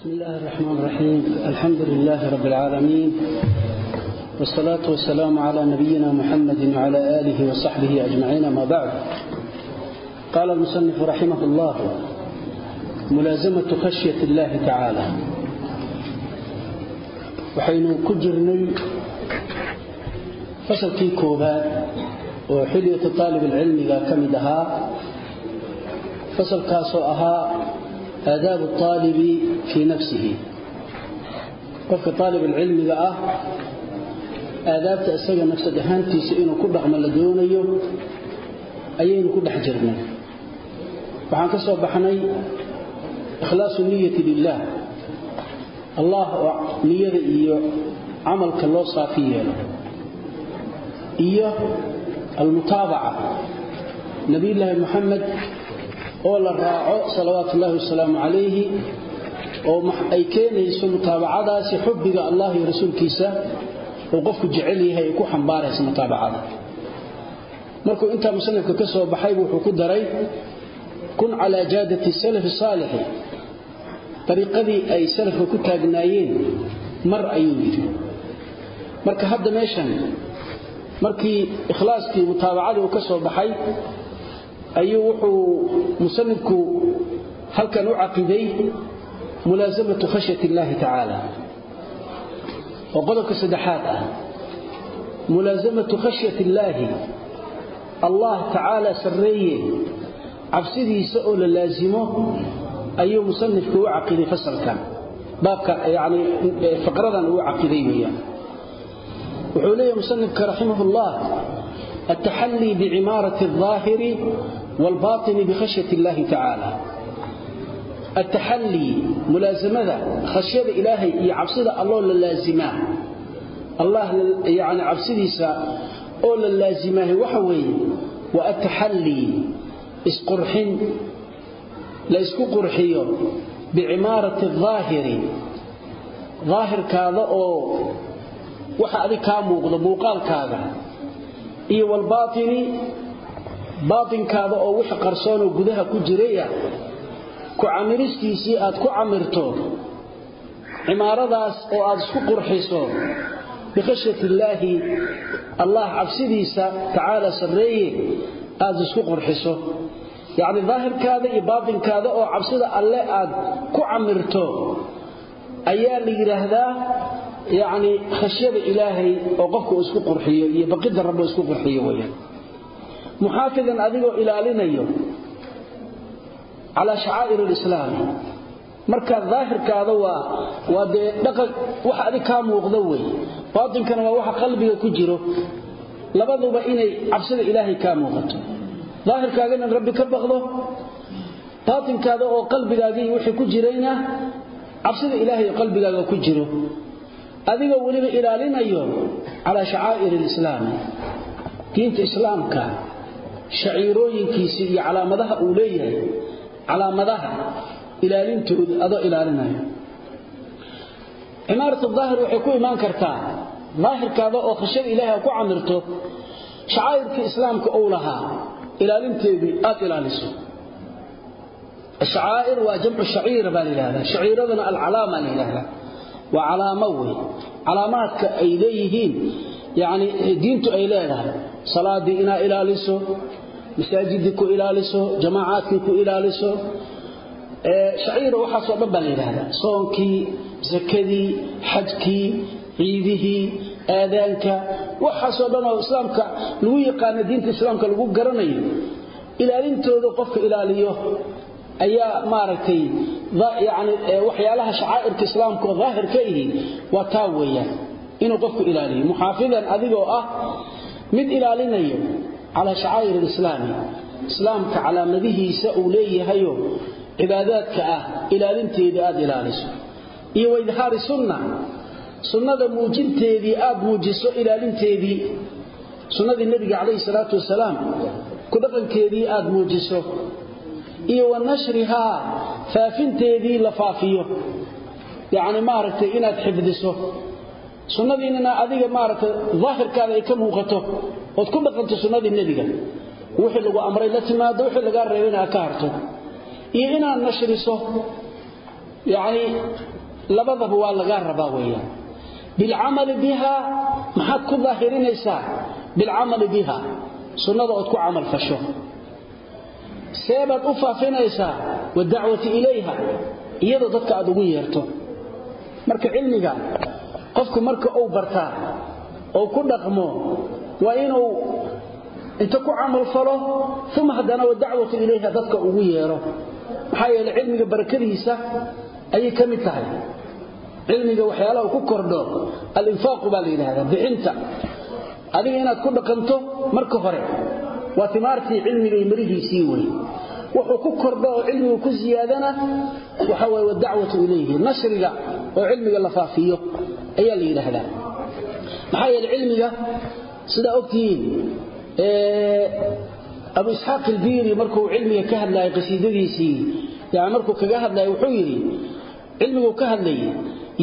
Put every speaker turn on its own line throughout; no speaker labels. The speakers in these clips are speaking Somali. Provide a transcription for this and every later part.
بسم الله الرحمن الرحيم. الحمد لله رب العالمين والصلاة والسلام على نبينا محمد وعلى آله وصحبه أجمعين ما بعد. قال المصنف رحمه الله ملازمة خشية الله تعالى. وحين كجرني فصل كي كوبات وحلية طالب العلم كمدها فصل كاسو aadaabu aalibi fii nafsihi qofka aalibulcilmiga ah aadaabta isaga nafsad ahaantiisa inuu ku dhaqmo la doonayo ayaynu ku dhex jirnay waxaan ka soo baxnay ikhlaasu niyati lilaah allah oo niyada iyo camalka loo saafi yeelo iyo almutaabaca nabiyulaahi moxamed oo la raaco salawaatu ullaahi wasalaamu calayhi oo ay keenayso mutaabacadaasi xubbiga allah iyo rasuulkiisa uu qofku jecel yahay ay ku xambaaraysa mutaabacada. Markuu intaa musanifka ka soo baxaybu wuxuu ku daray kun calaa jaadati salafi saalixi. Dariiqadii ay salafka ku taagnaayeen mar ayuu yidhi. Marka hadda meeshan markii ikhlaaskii mutaabacadii uu ka soo baxay ayuu wuxuu musanifku halkan u caqiday mulaasamatu khashyat illaahi tacaala oo qodobka saddexaad ah mulaasamatu khashyat illaahi allah tacaala sarreeye cabsidiisa oo la laasimo ayuu musanifku u caqiday fasalkan baabka yani faqradan uu caqiday weeyaan wuxuu leeyahay musanifka raximah ullah التحلي بعمارة الظاهر والباطن بخشية الله تعالى التحلي ملازمة خشية إلهي يعبصد الله للازمة الله يعني عبصدي سا أول اللازمة وحوي والتحلي اسقرحن لا اسكو قرحيو بعمارة الظاهر ظاهر كذا أو waxa adig ka muuqdo muuqaalkaaga iyo walbaatini baatinkaada oo wixii qarsoon oo gudaha ku jiraya ku camiristiisii aad ku camirto cimaaradaas oo aad isku qurxiso bikhashyati illaahi allah cabsidiisa tacaala sarreeye aad isku qurxiso. Yacni daahirkaada iyo baatinkaada oo cabsida alle aad ku camirto ayaa la yidhaahdaa yacni khashyada ilaahay oo qofka uu isku qurxiyo iyo baqidda rabbi isku qurxiyo weeyaan muxaafidan adigoo ilaalinayo calaa shacaa'ir alislaam marka daahirkaada waa waa dee dhaqan waxa adig kaa muuqda wey. Baatinkana waa waxa qalbiga ku jiro. Labaduba inay cabsida ilaahay kaa muuqato. Daahirkaagana rabbi ka baqdo. Baatinkaada oo qalbigaagii wixii ku jirayna cabsida ilaahay qalbigaaga ku jiro. Adigoo weliba ilaalinayo calaa shacaa'ir alislaam diinta islaamka shaciirooyinkiisii iyo calaamadaha uu leeyahay calaamadaha ilaalintooda adoo ilaalinayo cimaarat daahir waxay ku imaan kartaa daahirkaada oo khashada ilaahay ku camirto shacaa'irkii islaamka uu lahaa ilaalinteedii aad ilaaliso الشعائر وجمع الشعير بالله شعيرنا العلامه لله وعلامه وي علامات اي ليهين يعني دينته اي salaadii inaa ilaaliso masaajidii ku ilaaliso jamaacaadkii ku ilaaliso shaciira waxaasoo dhan baa la yidhaahdaa. Soonkii sakadii xajkii ciidihii aadaanka waxaasoo dhan oo islaamka lagu yaqaana diinta islaamka lagu garanayo ilaalintooda qofka ilaaliyo ayaa maaragtay yani waxyaalaha shacaa'irka islaamka oo daahir ka ihi waa taa weeyaan inuu qofku ilaaliyo. Muxaafidan adigoo ah mid ilaalinayo calaa shacaa'ir alislaami islaamka calaamadihiisa uu leeyahayo cibaadaadka ah ilaalinteedii aad ilaaliso. Iyo waidhaari sunna sunnada muujinteedii aad muujiso ilaalinteedii sunnadii nebiga calayhi salaatu wasalaam ku dhaqankeedii aad muujiso. Iyo wa nashrihaa faafinteedii la faafiyo. Yacni maaragtay inaad xifdiso sunnadiinana adiga maaragtay daahirkaada ay ka muuqato ood ku dhaqanto sunnadii nebiga wixii lagu amray la timaado wixii lagaa reebayna aad ka harto. Iyo inaad nashriso yacni labadaba waa lagaa rabaa weeyaan. Bilcamali biha maxaad ku daahirinaysaa bilcamali biha sunnada ood ku camal fasho. Seebaad u faafinaysaa wadacwati ilayha iyadoo dadka aad ugu yeerto. Marka cilmiga qofku marka uu bartaa oo ku dhaqmo waa inuu inta ku camal falo uma haddana wadacwatu ilayha dadka ugu yeero. Maxaa yeelay cilmiga barakadiisa ayay ka mid tahay. Cilmiga waxyaalaha ku kordho alinfaaqu baa la yidhaahdaa bixinta. Adiga inaad ku dhaqanto marka hore waa timaartii cilmiga iyo mirihiisii wey wuxuu ku kordho oo cilmigu ku ziyaadana waxa waye wadacwatu ilayhi nashriga oo cilmiga la faafiyo ayaa la yidhaahdaa. Maxaa yeelay cilmiga sidaa ogtihiin abu isxaaq ilbiiri markuu cilmiga ka hadlayay qasiidadiisii yani markuu kaga hadlaya wuxuu yidhi cilmiguu ka hadlayay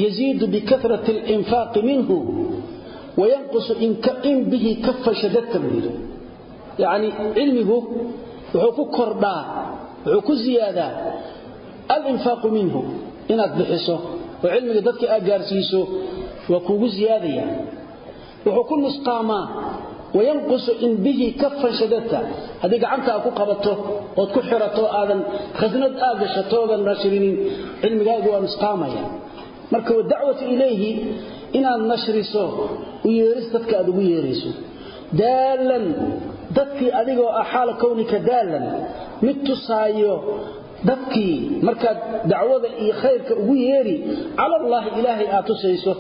yaziidu bikarat اlinfaaqi minhu wayanqusu in bihi kafa shadadka buu yidhi. Yacni cilmigu wuxuu ku kordhaa wuxuu ku ziyaadaa alinfaaqu minhu inaad bixiso oo cilmiga dadka aad gaarsiiso waa kuugu ziyaadaya. Wuxuu ku nusqaamaa wayanqusu in bihi kafan shadadta haddii gacanta aad ku qabato ood ku xirato aadan khasnad aad gashato oodan nashrinin cilmigaagu waa nusqaamaya. Marka wadacwatu ilayhi inaad nashriso u yeeris dadka aad ugu yeerayso. Daalan dadkii adigoo ah xaala kownika daalan mid tusaayo dadkii markaad dacwada iyo khayrka ugu yeeri cala allaahi ilaahay aad tusayso.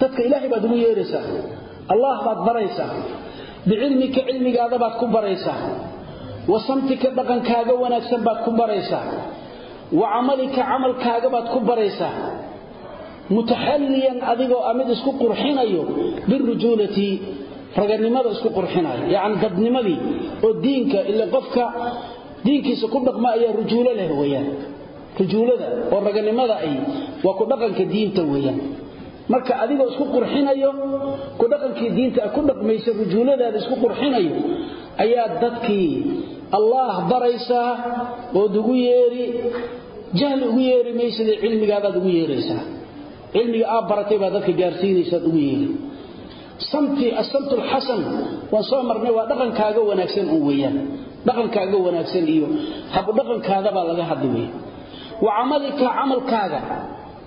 Dadka ilaahay baad ugu yeeraysaa allah baad baraysaa bicilmika cilmigaada baad ku baraysaa wa samtika dhaqankaaga wanaagsan baad ku baraysaa wa camalika camalkaaga baad ku baraysaa mutaxalliyan adigoo a mid isku qurxinayo birujuulati raganimada isku qurxinayo yacni dadnimadii oo diinka ila qofka diinkiisa ku dhaqma ayaa rujuulo leh weeyaan. Rujuulada oo raganimada ay waa ku dhaqanka diinta weeyaan. Marka adigoo isku qurxinayo ku dhaqankii diinta ku dhaqmaysa rujuuladaada isku qurxinayo ayaa dadkii allah baraysaa ood ugu yeeri jahli ugu yeeri maysadee cilmigaadaad ugu yeeraysaa. Cilmiga aad baratay baa dadka gaarsiinaysaad ugu yeeri samti asamtu lxasan waan soo marnay waa dhaqankaaga wanaagsan un weeyaan. Dhaqankaaga wanaagsan iyo habudhaqankaadabaa laga hadli weya wa camalika camalkaaga.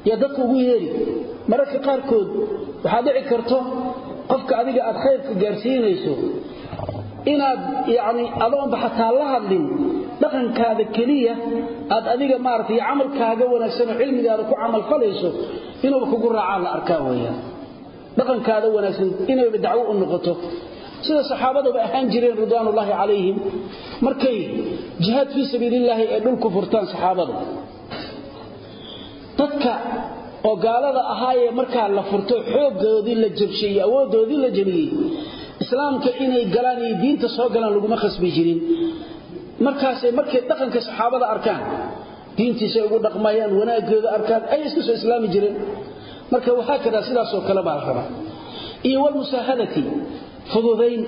Yaa dadka ugu yeeri mararka qaarkood waxaa dhici karto qofka adiga aad khayrka gaarsiinayso inaad yani adoonba xataa la hadlin dhaqankaada keliya aad adiga maarata camalkaaga wanaagsanoo cilmigaada ku camalfalayso inuuba kugu raacaa la arkaa weyaan dhaqankaada wanaagsan inayba dacwo u noqoto. Sida saxaabaduba ahaan jireen ridwaanullaahi calayhim markay jihaad fii sabiilillaahi ay dhulku furtaan saxaabadu. Dadka oo gaalada ahaayee markaa la furto xooggoodii la jabshay iyo la jabiyey islaamka inay galaan iyo diinta soo galaan laguma khasbi jirin. Markaasay markay dhaqanka saxaabada arkaan diintiisay ugu dhaqmayaan wanaagooda arkaan ay iska soo islaami jireen marka waxaa kada sidaasoo kale baa la iyo walmusaahadati fududayn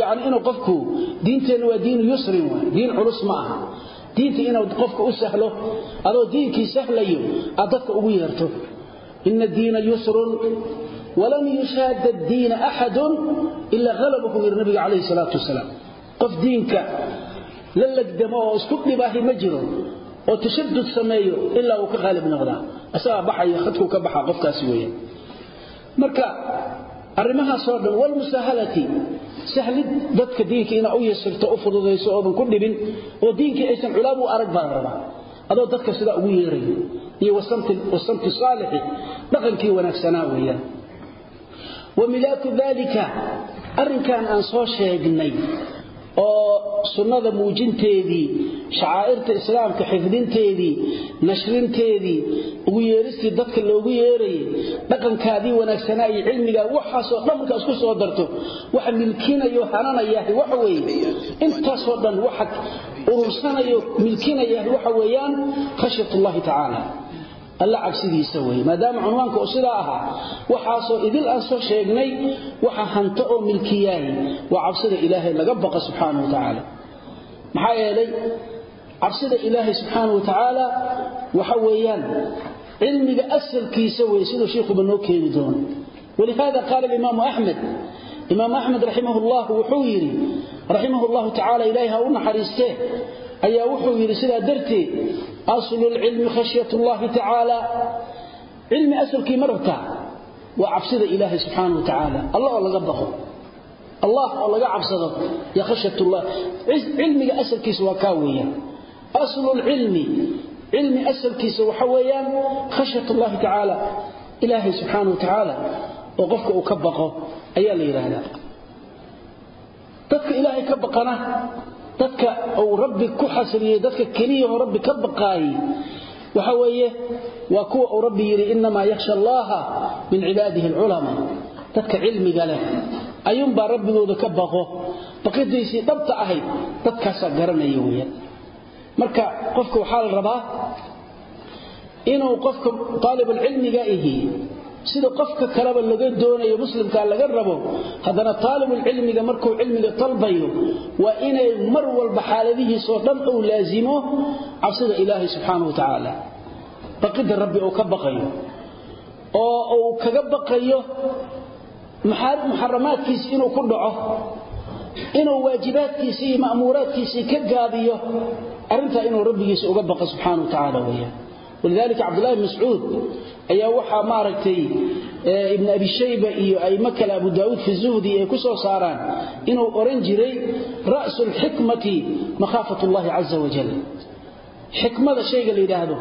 yani inuu qofku diinteenna waa diinu yusrin waay diin culus ma aha. Diinta inuu qofka u sahlo adoo diinkii sahlayo aad dadka ugu yeerto. Ina diina yusrun walan yushaada diina axadun ilaa halabahu yiri nabiga calayhi salaatu wasalaam. Qof diinka la legdamo oo isku dhibaahi ma jiro oo tashadud sameeyo ilaa uu ka qaalib noqdaa. Asagaa baxayo khadkuu ka baxa qofkaasi weeyaan marka arrimahaasoo dhan walmusaahalati sahlid dadka diinka inaa u yasirto u fududayso oodan ku dhibin oo diinkii aysan culaab u arag baa rabaa. Adoo dadka sidaa ugu yeerayo iyo wasamti saalixi dhaqankii wanaagsanaa weeyaan. Wa milaaku daalika arrinkan aan soo sheegnay oo sunnada muujinteedii shacaa'irta islaamka xifdinteedii nashrinteedii ugu yeeristii dadka loogu yeerayay dhaqankaadii wanaagsanaa iyo cilmigaa waxaasoo dhan markaa isku soo darto waxa milkinayo hananayaah waxa weeye. Intaasoo dhan waxa urursanayo milkinayaah waxa weeyaan khashyat ullahi tacaala. Alla cabsidiisa weye maadaama cunwaanka uu sidaa ahaa waxaasoo idil aan soo sheegnay waxa hanto oo milkiyaay waa cabsida ilaahay laga baqa subxaanahu wa tacaala. Maxaa yeelay cabsida ilaahay subxaanahu wa tacaala waxa weeyaan cilmiga asalkiisa wey siduu sheikhuba noo keeni doono. Walihada qaala alimaamu axmed imaam axmed raximah llah wuxuu yidhi raximah llahu tacala ilaahay ha u naxariistee ayaa wuxuu yidhi sidaa darteed aslu lcilmi khashyat llahi tacaala. Cilmi asalkii ma rabtaa waa cabsida ilaahay subxaana wa tacaala. Allah oo laga baqo allah oo laga cabsado ya khashyatullah. Cilmiga asalkiisa waa kaa weeyaan lcilmi cilmi asalkiisa waxa weeyaan khashyat llahi tacaala ilaahay subxaana wa tacaala oo qofka uu ka baqo ayaa la yidhaahdaa. Dadka ilaahay ka baqana dadka uu rabbi ku xasriyey dadka keliyahoo rabbi ka baqaayey waxa weeye waa kuwa uu rabbi yidhi innamaa yakhsha allaha min cibaadihi alculamaa. Dadka cilmiga leh ayuunbaa rabbigooda marka qofka waxaa la rabaa inuu qofka aalibulcilmiga ihi sida qofka kaleba laga doonayo muslimka laga rabo haddana taalibulcilmiga markuu cilmiga talbayo waa inay mar walba xaaladihiisoo dhan uu laasimo cabsida ilaahay subxaana wa tacaala. Baqidda rabbi uu ka baqayo. Oo uu kaga baqayo muxaramaadkiisi inuu ku dhaco? Inuu waajibaadkiisii iyo ma'muuraadkiisii ka gaabiyo arrintaa inuu rabbigiisa uga baqo subxaana wa tacaala weyaan walidalika cabdullahi mascuud ayaa waxaa maaragtay ibn abi shayba iyo aimo kale abu daauud fi zuhdi ay ku soo saaraan inuu oran jiray ra'su lxikmati makhaafat llahi caza wajal xikmada shayga la yidhaahdo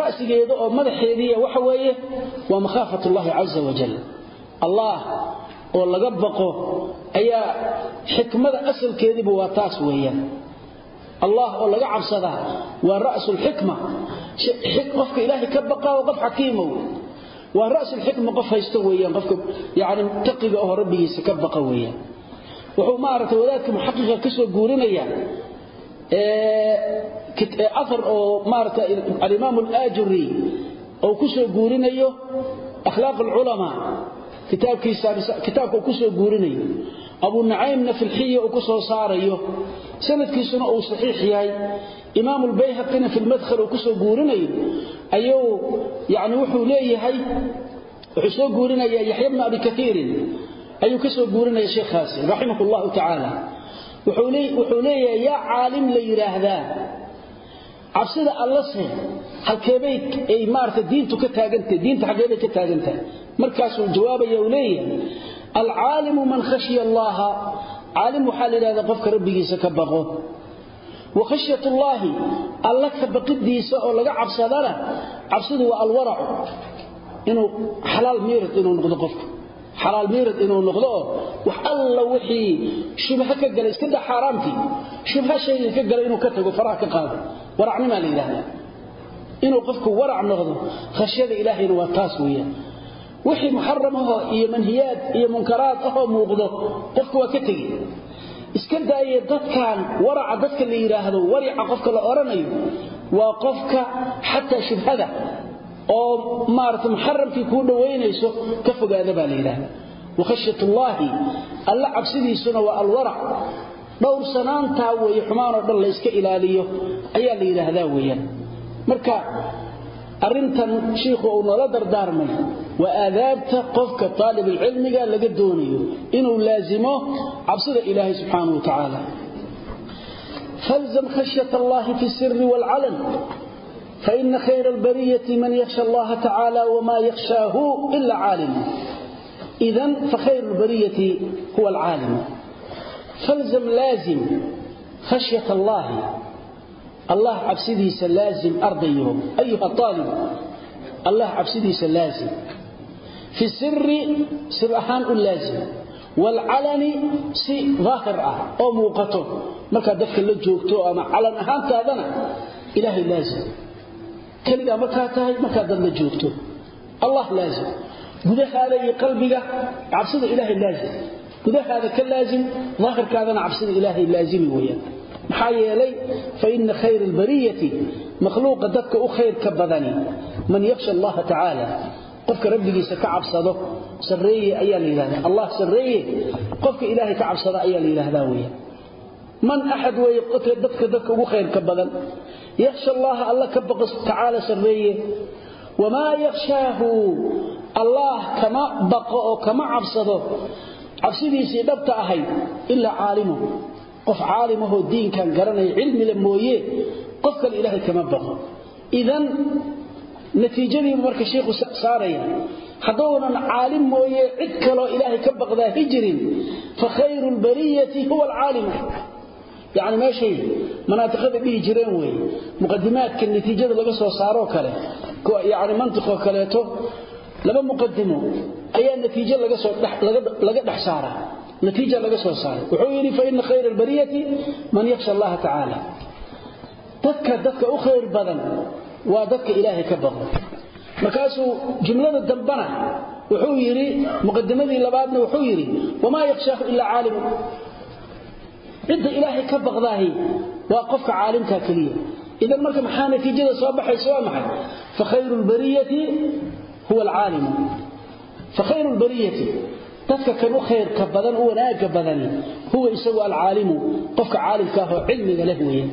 ra'sigeeda oo madaxeediia waxa weeye waa makhaafat llahi caza wajal allah oo laga baqo ayaa xikmada asalkeediiba waa taas weeyaan allah oo laga cabsadaa waa ra'su lxikma qofka ilaahay ka baqaa oo qof xakiimow waa ra'sulxikma qof haysto weeyaan qofka yani taqiga oo rabbigiisa ka baqa weeyaan. Wuxuu maaragtay wadaadka muxaqiqa ka soo guurinaya afar oo maaragtay alimaam alaajuri oo ku soo guurinayo akhlaaq alculamaa kitaabkiisa kitaabka uu ku soo guurinayo abu nacaymna filxiya uu ku soo saarayo. Sanadkiisuna uu saxiix yahay. Imaam albayhaqina fi lmadkhal uu ku soo guurinayo. Ayuu yani wuxuu leeyahay wuxuu soo guurinaya yaxya bna abi kaiirin ayuu ka soo guurinaya sheekhaasi raximah llahu tacaala wuxuu leeyahay yaa caalim la yidhaahdaa cabsida allase halkeebay ay maarata diintu ka taagantahay diinta xaggeebay ka taagantahay markaasuu jawaabaya alcaalimu man khashya allaha. Caalim waxaa la yidhahdaa qofka rabbigiisa ka baqo. Wa khashyat ullaahi alla ka baqidiisa oo laga cabsadana cabsidu waa alwaracu inuu xalaal miirad inuu noqdo qofka. Xalaal miirad inuu noqdo oo wax alla wixii shubha ka gala iska daa xaaraamtii shubha shayga ka gala inuu ka tago faraha ka qaado. Waracnimaa la wixii muxaram ahoo iyo manhiyaad iyo munkaraad ahoo muuqdo qofka waa ka tegi iska daaye dadkan waraca dadka la yidhaahdo warica qofka la odhanayo waa qofka xataa shubhada oo maarata muxaramkii kuu dhowaynayso ka fogaada baa la yidhaahda wakhashyat ullaahi alla cabsidiisuna waa alwarac. Dhowr sanaantaa weeye xumaanoo dhan layska ilaaliyo ayaa la yidhaahdaa weeyaan. Marka arrintan uu noola dardaarmay waa aadaabta qofka aalibulcilmiga laga doonayo inuu laazimo cabsida ilaahay subxaanau wa tacaala falzam khashyat allahi fi siri waalcalan faina khayra albariyati man yakhsha allaha tacaala wma yakhshaahu ila caalimu idan fakhayru lbariyati huwa alcaalimu falzam laazim khashyat allahi allah cabsidiisa laazim ardayo. Ayuha aalib allah cabsidiisa laazim fi siri sir ahaan u laazim waalcalani si daahir ah oo muuqato markaad dadka la joogto ama calan ahaantaadana ilaahay laazim keligaa markaa tahay markaad dad la joogto allah laazim gudahaada iyo qalbiga cabsida ilaahay laazim gudahaada ka laazim daahirkaadana cabsida ilaahay laazimi weyaan maxaa yeelay faina khayra albariyati makhluuqa dadka u khayrka badani man tacaala qofka rabbigiisa ka cabsado sareeye ayaa la yidhahda allah sareeye qofka ilaahay ka cabsada ayaa la yidhaahdaa weya man axad weeye dadka dadka ugu khayrka badan. Yakhsha allaha alla ka baqo tacaala sarreeye. Wamaa yakhshaahu allaah kama baqo oo kama cabsado. Cabsidiisii dhabta ahayd ilaa caalimu. Qof caalimahoo diinkan garanaya cilmile mooye qof kale ilaahay kama baqo. Idan natiijadiibu marka sheikhu saaraya. Haddounan caalim mooye cid kaloo ilaahay ka baqdaa hijirin fa khayru lbariyati huwa alcaalimu yacni meeshay manaatiqada dhihi jireen wey muqadimaadka natiijada laga soo saaroo kale yacni mantiqoo kaleeto laba muqadimo ayaa natiijo laga dhex saaraa. Natiija laga soo saaray. Wuxuu yidhi fa ina khayra albariyati man yakhsha allaha tacaala dadka dadka u khayr badan waa dadka ilaahay ka baqo. Markaasuu jumlada dambana wuxuu yidhi muqadimadii labaadna wuxuu yidhi wamaa yakhshaahu ilaa caalimu cidda ilaahay ka baqdaahi waa qofka caalimkaa keliya. Idan marka maxaa natiijada soo baxaysa waa maxay? Fa khayru lbariyati huwa alcaalimu fa khayru lbariyati dadka kan u khayrka badan u wanaagga badani huwa isagu alcaalimu. Qofka caalimka cilmiga leh weeye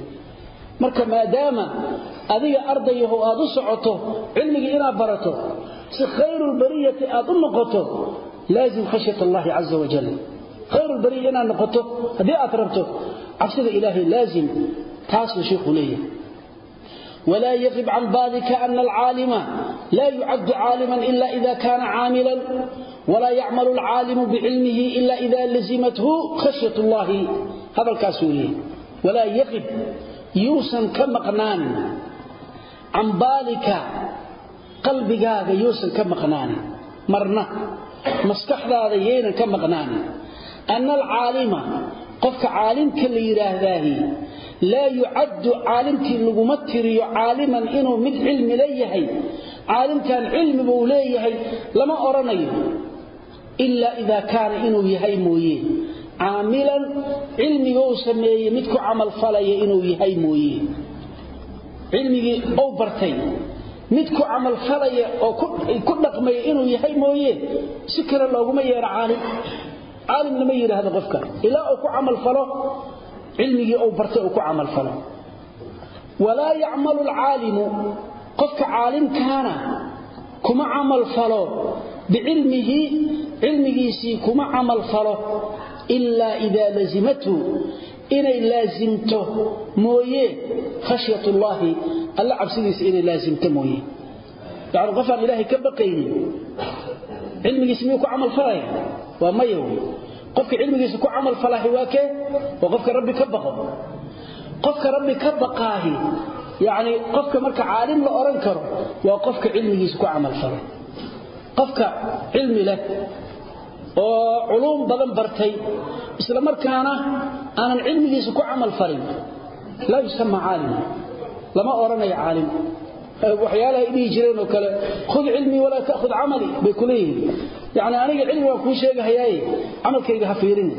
marka maadaama adiga ardayahu aad u socoto cilmigii inaad barato si khayruulbariyati aad u noqoto laazim khashyat allahi caza wajal khayruulbariya inaad noqoto haddii aad rabto cabsida ilaahay laazim taasuu shiikhuu leeyahay. Wlaa yaqib can baadika ana alcaalima laa yucadu caalima ila ida kaana caamila walaa yacmalu alcaalimu bicilmihi ila ida lazimathu khashya llahi hadalkaasuu leeyahy walaa yaib yuusan ka maqnaanin can baalika qalbigaaga yuusan ka maqnaanin marna maskaxdaada yaynan ka maqnaanin ana alcaalima qofka caalimka la yidhaahdaahi laa yucaddu caalimkii laguma tiriyo caaliman inuu mid cilmi la yahay. Caalimkan cilmi buu leeyahay lama odhanayo ilaa idaa kaana inuu yahay mooye caamilan cilmiga uu sameeyey mid ku camal falaya inuu yahay mooye. Cilmigii ou bartay mid ku camal falaya oo ku dhaqmaya inuu yahay mooye si kale looguma yeedho caalim. Caalimna ma yidhaahdo qofka ilaa uu ku camalfalo cilmigii ou bartay uu ku camalfalo walaa yacmalu alcaalimu qofka caalimkaana kuma camal falo bicilmihi cilmigiisii kuma camal ilaa idaa lazimathu inay laasimto mooye khashyat ullaahi alla cabsidiisa inay laasimto mooye. Yani qofaan ilaahay ka baqaynin cilmigiisa miyuu ku camal falaya? Waa maya qofka cilmigiisa ku camal falahay waa kee? Waa qofka rabbi ka baqo. Qofka rabbi ka baqaahi yani qofka marka caalim la leh oo culuum badan bartay isla markaana aanan cilmigiisa ku camal falin laa yusama caalim lama oranayo caalim. Waxyaalaha ay jireen oo kale khud cilmii walaa ta'khud camali bay ku leeyihiin. Yani aniga cilmi waan kuu sheegahayaaye camalkayga ha fiirin.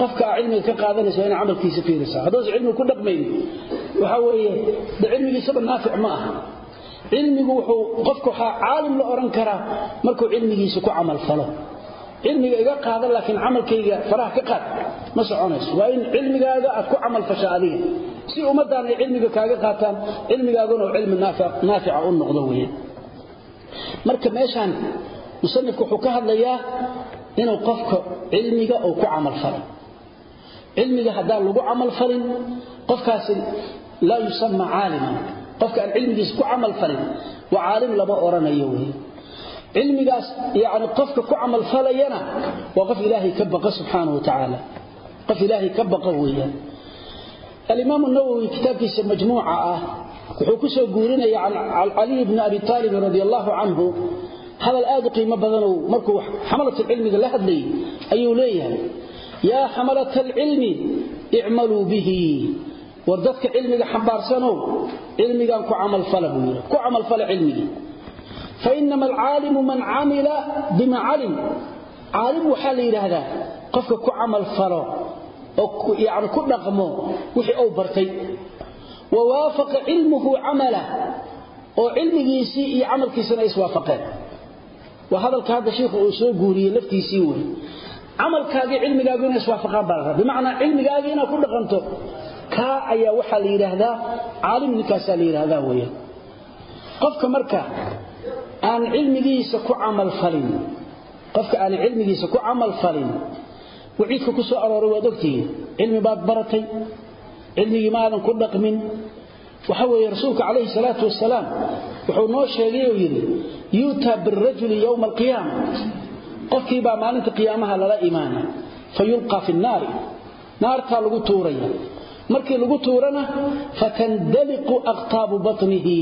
Qofka cilmiga ka qaadanaysa waa ina camalkiisa fiirisaa. Hadduusan cilmiga ku dhaqmaynin waxaa weeye de cilmigiisaba naafic ma aha. Cilmigu wuxuu qofka waxaa caalim la oran karaa markuu cilmigiisa ku camal falo cilmiga iga qaada laakiin camalkayga faraha ka qaad. Ma soconayso. Waa in cilmigaaga aad ku camal fasha adiga. Si ummaddan ay cilmiga kaaga qaataan cilmigaaguna uu cilmi naafica u noqdo weeye. Marka meeshaan musanifku wuxuu ka hadlayaa inuu qofka cilmiga uu ku camal falo cilmiga haddaan lagu camal falin qofkaasi laa yusama caaliman. Qofka aan cilmigiisa ku camal falin waa caalim lama oranayo weeye cilmigaas yani qofka ku camal falayana waa qof ilaahay ka baqa subxaanahu wa tacaala. Qof ilaahay ka baqa weeyaan. Alimaam nawowi kitaabkiisa majmuuca ah wuxuu ku soo guurinaya can caliy bni abi aalib radi allahu canhu hadal aad u qiimo badanow markuu xamalatlcilmiga la hadlayay ayuu leeyahay yaa xamalat alcilmi icmaluu bihi. War dadka cilmiga xambaarsanow cilmigan ku camalfala buu yidhi. Ku camalfala cilmigii fainama alcaalimu man camila bima calim caalim waxaa la yidhaahdaa qofka ku camal falo oo yani ku dhaqmo wixii uu bartay wa waafaqa cilmuhu camalah oo cilmigiisii iyo camalkiisana iswaafaqeen waa hadalka hadda shiikhu uu soo guuriyey laftiisii wey camalkaaga cilmigaagu inay iswaafaqaan baa la bimacnaa cilmigaaga inaad ku dhaqanto kaa ayaa waxaa la yidhaahdaa caalim ninkaasaa la yidhaahdaa weeyaan qofka marka aan cilmigiisa ku camalfalin qofka aan cilmigiisa ku camalfalin waciidka ku soo arooray waad ogtihiin cilmi baad baratay cilmigii maadan ku dhaqmin. Waxa weeye rasuulka calayhi salaatu wasalaam wuxuu noo sheegay oo yidhi yuutaa birajuli yowma alqiyaama. Qofkii baa maalinta qiyaamaha lala imaana fa fi nnaari naartaa lagu tuuraya. Markii lagu tuurana fatandaliqu aqtaabu batnihi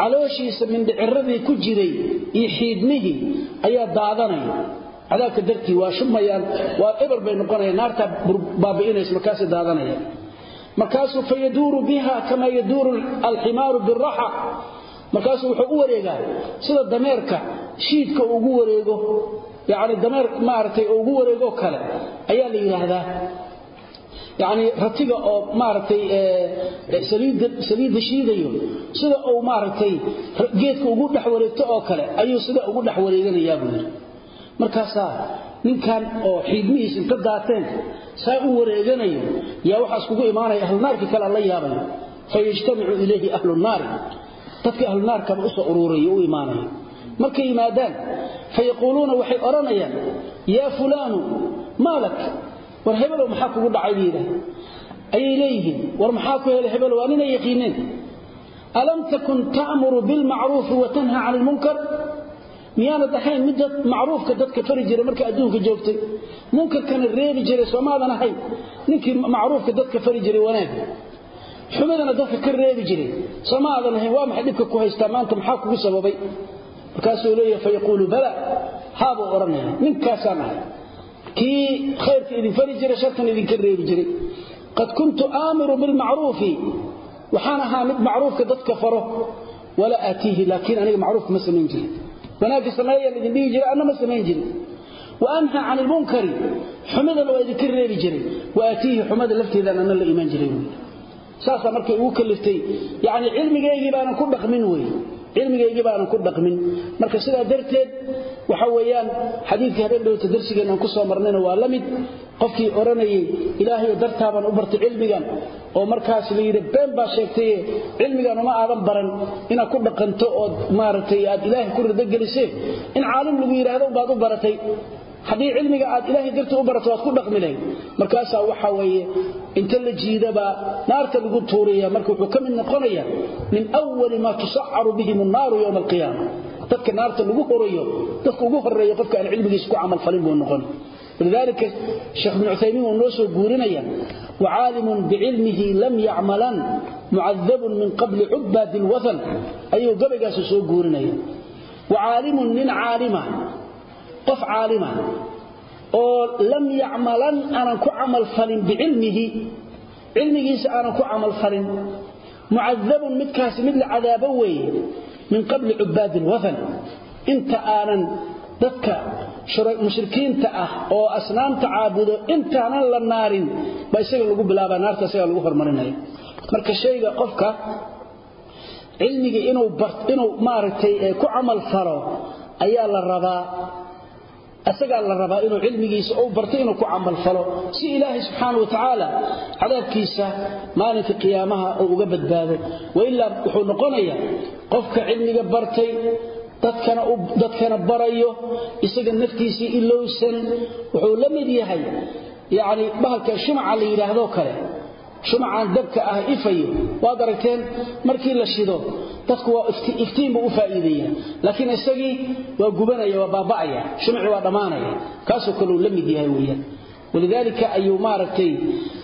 calooshiisa mindhiciradii ku jiray iyo xiidmihii ayaa daadanaya. Cadaabka dartii waa shubmayaan waa eber bay noqonayaan naartaa baabi'inaysa markaasay daadanayaan. Markaasuu fa yaduuru biha kama yaduuru alximaaru biraxa. Markaasuu wuxuu u wareegaa sida dameerka shiidka ugu wareego yani dameer maaragtay ugu wareegoo kale ayaa la yidhaahdaa yani ratiga oo maaragtay saliidda shiidayo sida uu maaragtay geedka ugu dhex wareegto oo kale ayuu sida ugu dhex wareeganayaa buu yidhi. Markaasaa ninkan oo xiidmihiis inta daateen saa u wareeganayo yaa waxaa iskugu imaanaya ahlunaarkii kale la yaabayo fayajtamicu ilayhi ahlu naari dadka u soo uruurayo u imaanaya. Markay yimaadaan fayaquuluuna waxay odhanayaan yaa fulaanu maalak war hebelow maxaa kugu dhacay yidhaah ayay leeyihiin war maxaa ku helay hebelow waa ninay yaqiineen alam takun ta'muru bilmacruufi wa tanha cani lmunkar miyaanad ahayn mid macruufka dadka fari jiray marka adduunka joogtay? Munkarkana reebi jiray soomaadan ahayn? Ninkii macruufka dadka fari jiray wanaag. Xumidana dadka ka reebi jiray soomaadan ahayn waa maxay dhibka ku haystaa? Maanta maxaa kugu sababay? Markaasuu leeyahay fayaquulu bala haabuu odhanaya ninkaasaan ahay kii khayrka idin fari jiray sharkan idinka reebi jiray. Qad kuntu aamiru bilmacruufi waxaan ahaa mid macruufka dadka faro. Walaa aatiihi laakiin aniga macruufka ma samayn jirin. Wanaagga sameeyaan idin dhihi jiray anna ma samayn jirin. Wa anha can ilmunkari xumidana waa idinka reebi jiray. Wa aatiihi xumada lafteedaan anna la imaan jiray. Saasaa markay ugu kaliftay cilmigaygii baanan ku dhaqmin. Marka sidaa darteed waxa weeyaan xadiidkii habeen dhowta darsigeenna aan ku soo marnayna waa la mid. Qofkii odhanayay ilaahayo dartaabaan u bartay cilmigan oo markaas la yidhi been baa sheegtaye cilmigan uma aadan baran. Inaad ku dhaqanto ood maaragtay aad ilaahay ku ridogelisee in caalim lagu yidhaahdo baad u baratay haddii cilmiga aad ilaahay dartii u barato waad ku dhaqmi lahayd markaasaa waxa weeye inta la jiidabaa naarta lagu tuuraya marka wuxuu ka mid noqonaya min awali maa tusacaru bihim annaaru yowma alqiyaama dadka naarta lagu horayo dadka ugu horeeya qofka aan cilmigiisa ku camalfalin buu noqon ولذلك الشيخ بن عثيمين ونوسو قورنيا وعالم بعلمه لم يعملا معذب من قبل عباد الوثن أيو قبل سو قورنيا وعالم من عالمة qof caalima ah oo lam yacmalan aanan ku camal falin bicilmihi cilmigiisa aanan ku camal falin. Mucadabun midkaasi mid la cadaabo weeye min qabli cubaadi lwathan inta aanan dadka mushrikiinta ah oo asnaamta caabudo intaanan la naarin baa isaga lagu bilaabaa naarta isaga lagu hormarinaya marka shayga qofka cilmigii inuu inuu maaragtay eh, ku camal falo ayaa la rabaa asagaa la rabaa inuu cilmigiisa u barto inuu ku camal falo. Si ilaahay subxaana watacaala cadaabkiisa maalinka qiyaamaha uu uga badbaado. Wailaa wuxuu noqonayaa qofka cilmiga bartay dadkana barayo isaga naftiisii ilowsan. Wuxuu la mid yahay yani bahalka shumaca la yidhaahdo kale shumacaan dabka ah ifayo. Waad aragteen markii la shido dadku waa iftiin buu u faa'iideeyaa. Laakiin isagii waa gubanaya waa baaba'aya. Shumacii waa dhammaanaya. Kaasoo kale uu la mid yahay weeyaan. Walidaalika ayuu maaragtay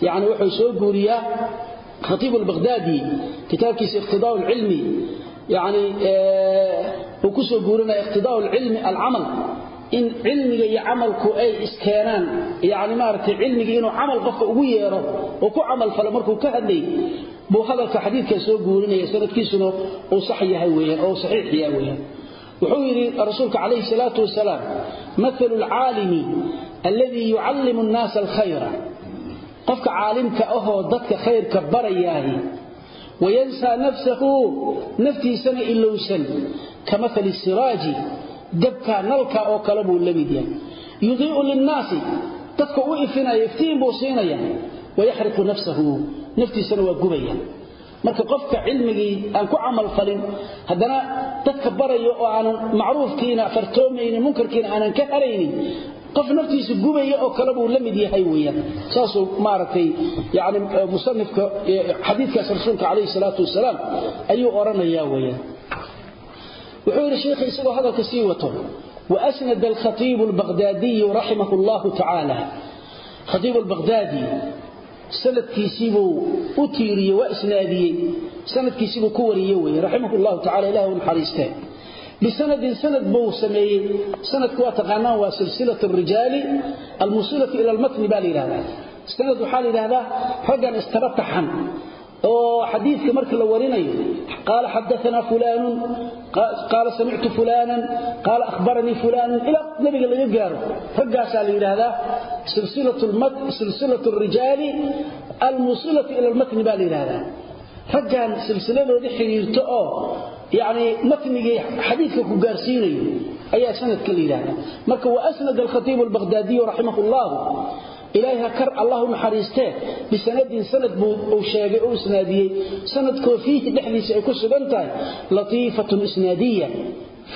yani wuxuu soo guuriyaa khatiibu albaqhdaadi kitaabkiisa iqtidaa'u alcilmi yani uu ku soo guurinaya iqtidaa'u alcilmi alcamal in cilmiga iyo camalku ay iskeenaan. Yani maaragtay cilmiga inuu camal qofka ugu yeero oo ku camal falo markuu ka hadlay buu hadalka xadiidkan soo guurinaya sanadkiisuna uu sax yahay weeyaan oo saxiix yahay weeyaan. Wuxuu yidhi rasuulka calayhi salaatu wasalaam mathalu alcaalimi alladii yucallimu annaasa alkhayra. Qofka caalimka ahoo dadka khayrka barayaahi wayansaa nafsahu naftiisana ilowsan ka mathali siraaji dabka nalka oo kale buu la mid yahay. Yudii'u linnaasi dadka u ifinaya iftiin buu siinaya. Wayaxriqu nafsahu naftiisana waa gubaya marka qofka cilmigii aan ku camal falin haddana dadka barayo oo aanan macruufkiina fartoomaynin munkarkiina aanan ka haraynin qof naftiisa gubaya oo kale buu la mid yahay weeyaan. Saasuu maaragtay yani musanifka xadiidkaas rasuulka calayhi salaatu wasalaam ayuu odhanayaa weeyaan wuxuu yidhi sheikhi isagoo hadalka sii wato وأسند الخطيب البغدادي رحمه الله تعالى خطيب البغدادي سند كيسيبو أتيري وإسنادي سند كيسيبو كوري رحمه الله تعالى إله الحريستان بسند سند بو سمي سند كوا تقانا وسلسلة الرجال الموصلة إلى المتن بالي هذا سند حالي هذا رجل استرتحا oo xadiidka marka la warinayo qaala xadaana fulan qaala samictu fulanan qaala akhbaranii fulan ila nabiga laga gaaro. Raggaasa la almat silsilatu alrijali almusilatu ila almatn baa la yiraahdaa raggan silsiladoodii xiriirto oo yani matnigii xadiidka ku gaarsiinayo ayaa sanadka la yiraahdaa marka wa asnad ilaahay ha kar allah u naxariistee. Bisanadin sanad buu uu sheegay uu isnaadiyey. Sanadkoo fiihi dhexdiisa ay ku sugan tahay. Latiifatun isnaadiya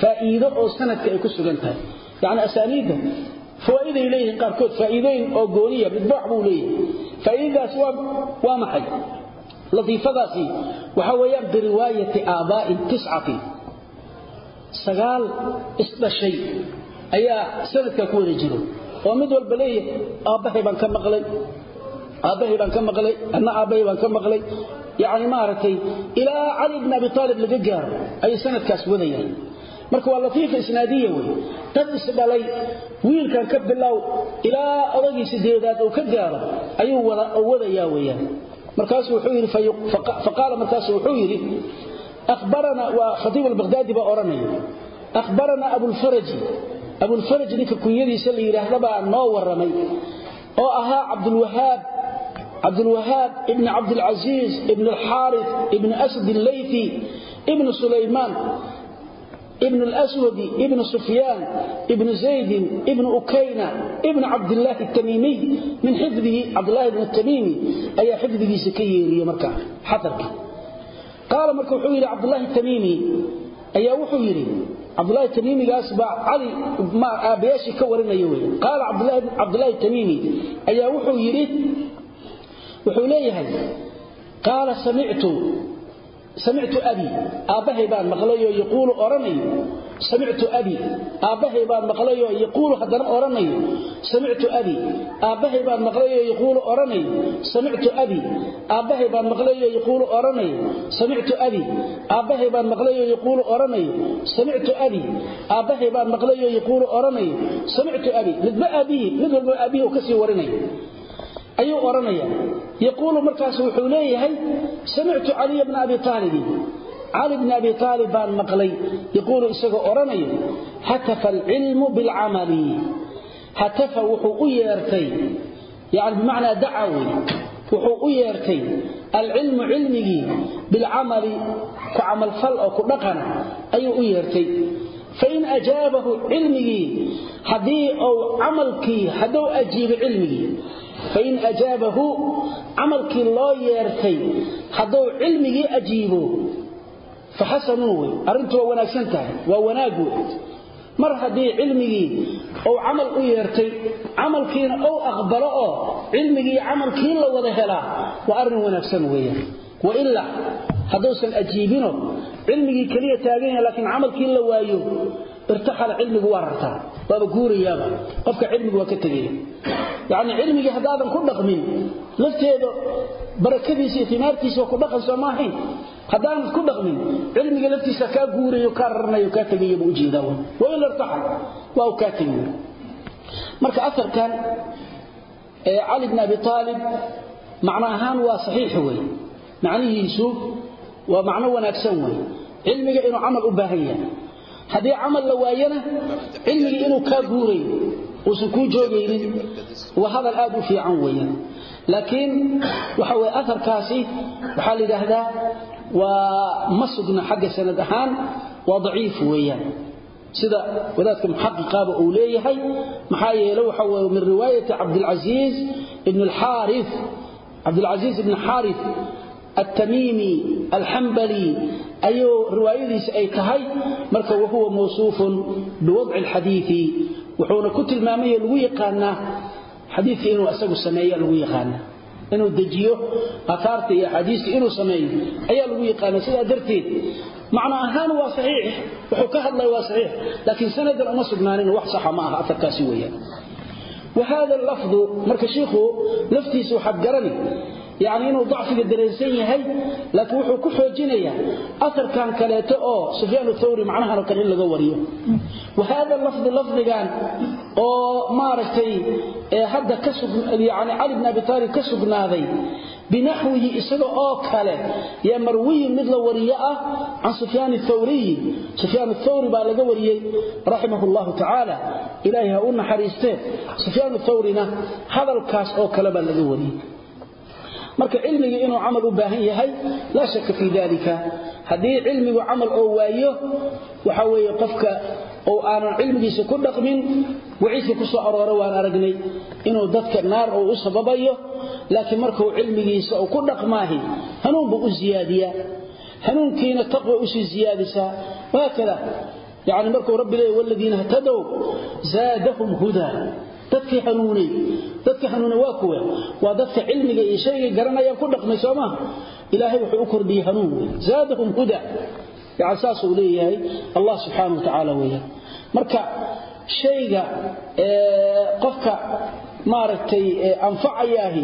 faa'iido oo sanadka ay ku sugan tahay. Yacni asaaniidda fawaa'iday leeyihiin qaarkood faa'iidooyin oo gooniya midbooc buu leeyahay faa'iidadaas waa waa maxay? Latiifadaasi waxa weeyaan biriwaayati aabaa'in tiscatin sagaal isdhashay ayaa sanadkaa ku wada jiro oo mid walba leeyahay aabahay baan ka maqlay aabahay baan ka maqlay anna aabahay baan ka maqlay. Yaani maartay ila ali ibn abi talib laga gaaro ay sanadkaas wadayaan marka waa latiif isnaadiye way dad isdalay wiilkan ka bilow ila odagii sideedaad oo ka gaaro ayuu wada wadaya weeyaan. Markaas wuxuu yiri faqala markaas wuxuu yiri akhbarana wa khatib al-baghdadi ba oranay akhbarana abu abulfaraj ninka kunyadiisa la yidhaahdabaa noo waramay oo ahaa cabdulwahaab cabdulwahaab ibn cabdilcasiis ibn alxaari ibn asad allayfi ibn sulaymaan ibn lswadi ibn sufyaan ibn zaydin ibn ukayna ibn cabdilaahi tamiimiy min xifdihi cabdilaahi ibn tamiimi ayaa xifdigiisa ka yeeriye markaa xaarka qaala marka wuxuu yidhi cabdulaahi tamiimi ayaa wuxuu yidhi عبد الله التميمي أي وحويري عبد الله التميمي أسبع علي ما أبياشي كورنا يوي قال عبد الله عبد الله التميمي أي وحو يريد وحو ليه قال سمعت samictu abi aabbahay baan maqlayoo yaquulu odhanayo samictu abi aabbahay baan maqlayoo yaquulu haddana odhanayo samictu abi aabbahay baan maqlayoo yaquulu odhanayo samictu abi aabbahay baan maqlayoo yaquulu odhanayo samictu abi aabbahay baan maqlayoo yaquulu odhanayo samictu abi aabbahay baan maqlayoo yaquulu odhanayo samictu abi midba aabihii mid walba aabihii uu sii warinayo ayuu oranaya. Yaqulu markaas wuxuu leeyahay sami'tu ali ibn abi talib ali ibn abi talib baan maqlay. Yaqulu isaga oranayo hatafa al-ilmu bil amali hatafa wuxuu u yeertay yaani bimaana da'awi wuxuu u yeertay al-ilmu ilmigi bil amali ku amal fal oo ku dhaqan ayuu u yeertay fain ajaabahu camalkii loo yeertay hadduu cilmigii ajiibo fa xasanun wey arrintu waa wanaagsan tahay waa wanaag wey mar haddii cilmigii ou camal u yeertay camalkiina ou aqbalo oo cilmigii camalkii la wada helaa waa arrin wanaagsan weeyaan wailaa hadduusan ajiibino cilmigii keliya taagan laakiin camalkii la waayo irtaxala cilmigu waa rartaa waaba guurayaaba qofka cilmigu waa ka tegaya yacni cilmigii haddaadan ku dhaqmin lafteeda barakadiisa iyo timaartiisa waa ku dhaqan soo maahayn haddaanan ku dhaqmin cilmiga laftiisa kaa guurayo kaa raranayo kaa tegayo buu u jeedaa waa in la irtaxal waa uu kaa tegayo marka afarkan ee cali bn abi aalib macno ahaan waa saxiix weeye macnihiisu waa macno wanaagsan way cilmiga inuu amal u baahan yahay haddii amal la waayana cilmiga inuu ka guuray uusan ku joogaynin waa hadal aad u fiican weeyaan. Laakiin waxa way atharkaasi waxa la yiraahdaa waa masdna xagga sanad ahaan waa dhaif weeyaan. Sida wadaadka muxaqiqaaba uu leeyahay maxaa yeelay waxa weeye min riwaayati cabdilcasiis ibn alxaarith cabdilcasiis ibn atamiimi alxambali ayuu riwaayadiis ay tahay marka wahuwa mawsuufun biwadci lxadiii wuxuuna ku tilmaamay lagu yaqaanaa xadiikii inuu isagu sameeya lagu yaqaanaa inuu dejiyo aahaarta iyo axaadiistii inuu sameeyo ayaa lagu yaqaana sidaa darteed macno ahaan waa saxiix wuxuu ka hadlay waa saxiix laakiin sanadan uma sugnaanin wax saxa ma يعني inuu dacfiga dareensan yahay laakiin wuxuu ku xoojinaya atarkan kaleeto oo Sufyaan al-Thawri macnaha kale laga wariyo wahada lafd lafdigan oo maaragtay ee hadda ka sug yani Ali ibn Abi Talib ka sugnaaday binahwihi isaga oo kale ya marwi mid la wariyo ah an Sufyaan al-Thawri Sufyaan al-Thawri baa laga wariyay rahimahullahu ta'ala ilaahi ha u naxariiste Sufyaan al-Thawrina hadalkaas oo kale baa laga wariyay marka cilmiga inuu amal u baahan yahay la shakka fi dalika haddii cilmigu amal oo waayo waxa weeye qofka oo aanan cilmigiisa ku dhaqmin wiciisa ku soo aroora waan aragnay inuu dadka naar oo u sababayo laakiin marka uu cilmigiisa uu ku dhaqmaahi hanuun buu u ziyaadiyaa hanuunkiina taqwa u sii ziyaadisaa waakada yani markuu rabbi leeyahay waladiina htadaw zaadahum hudaa dadkii hanuunay dadka hanuuna waa kuwa waa dadka cilmiga iyo shayga garanaya ku dhaqmay sooma ilaahay wuxuu u kordhiyay hanuun. Zaadahum huda. Ya asaas uu leeyahay Allah subhanahu wa ta'ala weeyaa marka shayga qofka maaragtay anfacayaahi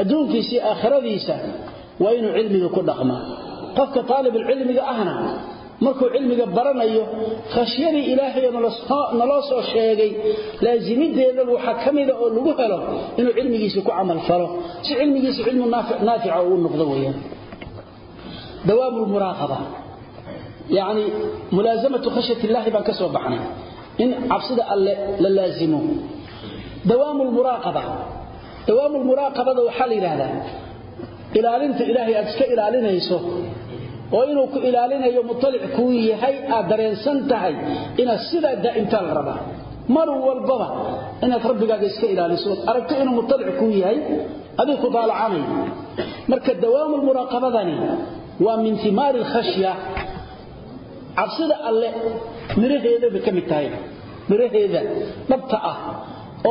adduunkiisa aakhiradiisa waa inuu cilmiga ku dhaqmaa qofka cilmiga ahna markuu cilmiga baranayo khashyadii ilaahay naloo soo sheegay laasimideedana waxaa ka mida ah oo lagu helo inuu cilmigiisii ku camalfalo si cilmigiisa cilmu naafica uu noqdo weyaan dawaamu lmuraaqaba yacni mulaasamatu khashyat illaahi baan ka soo baxnay. In cabsida alle la laasimo dawaamu lmuraaqaba dawaamu lmuraaqabada waxaa la yidhaahdaa ilaalinta ilaahay aad iska ilaalinayso oo inuu ku ilaalinayo mutalic ku yahay aad dareensan tahay ina sida daa'imta la rabaa. Mar walbaba inaad rabbigaaga iska ilaaliso aragto inuu mutalic ku yahay adii ku daalacanay marka dawaamul muraqabadani waa min thimar al-khashya absida alle miraheeda bay ka mid tahay. Miraheeda dhabta ah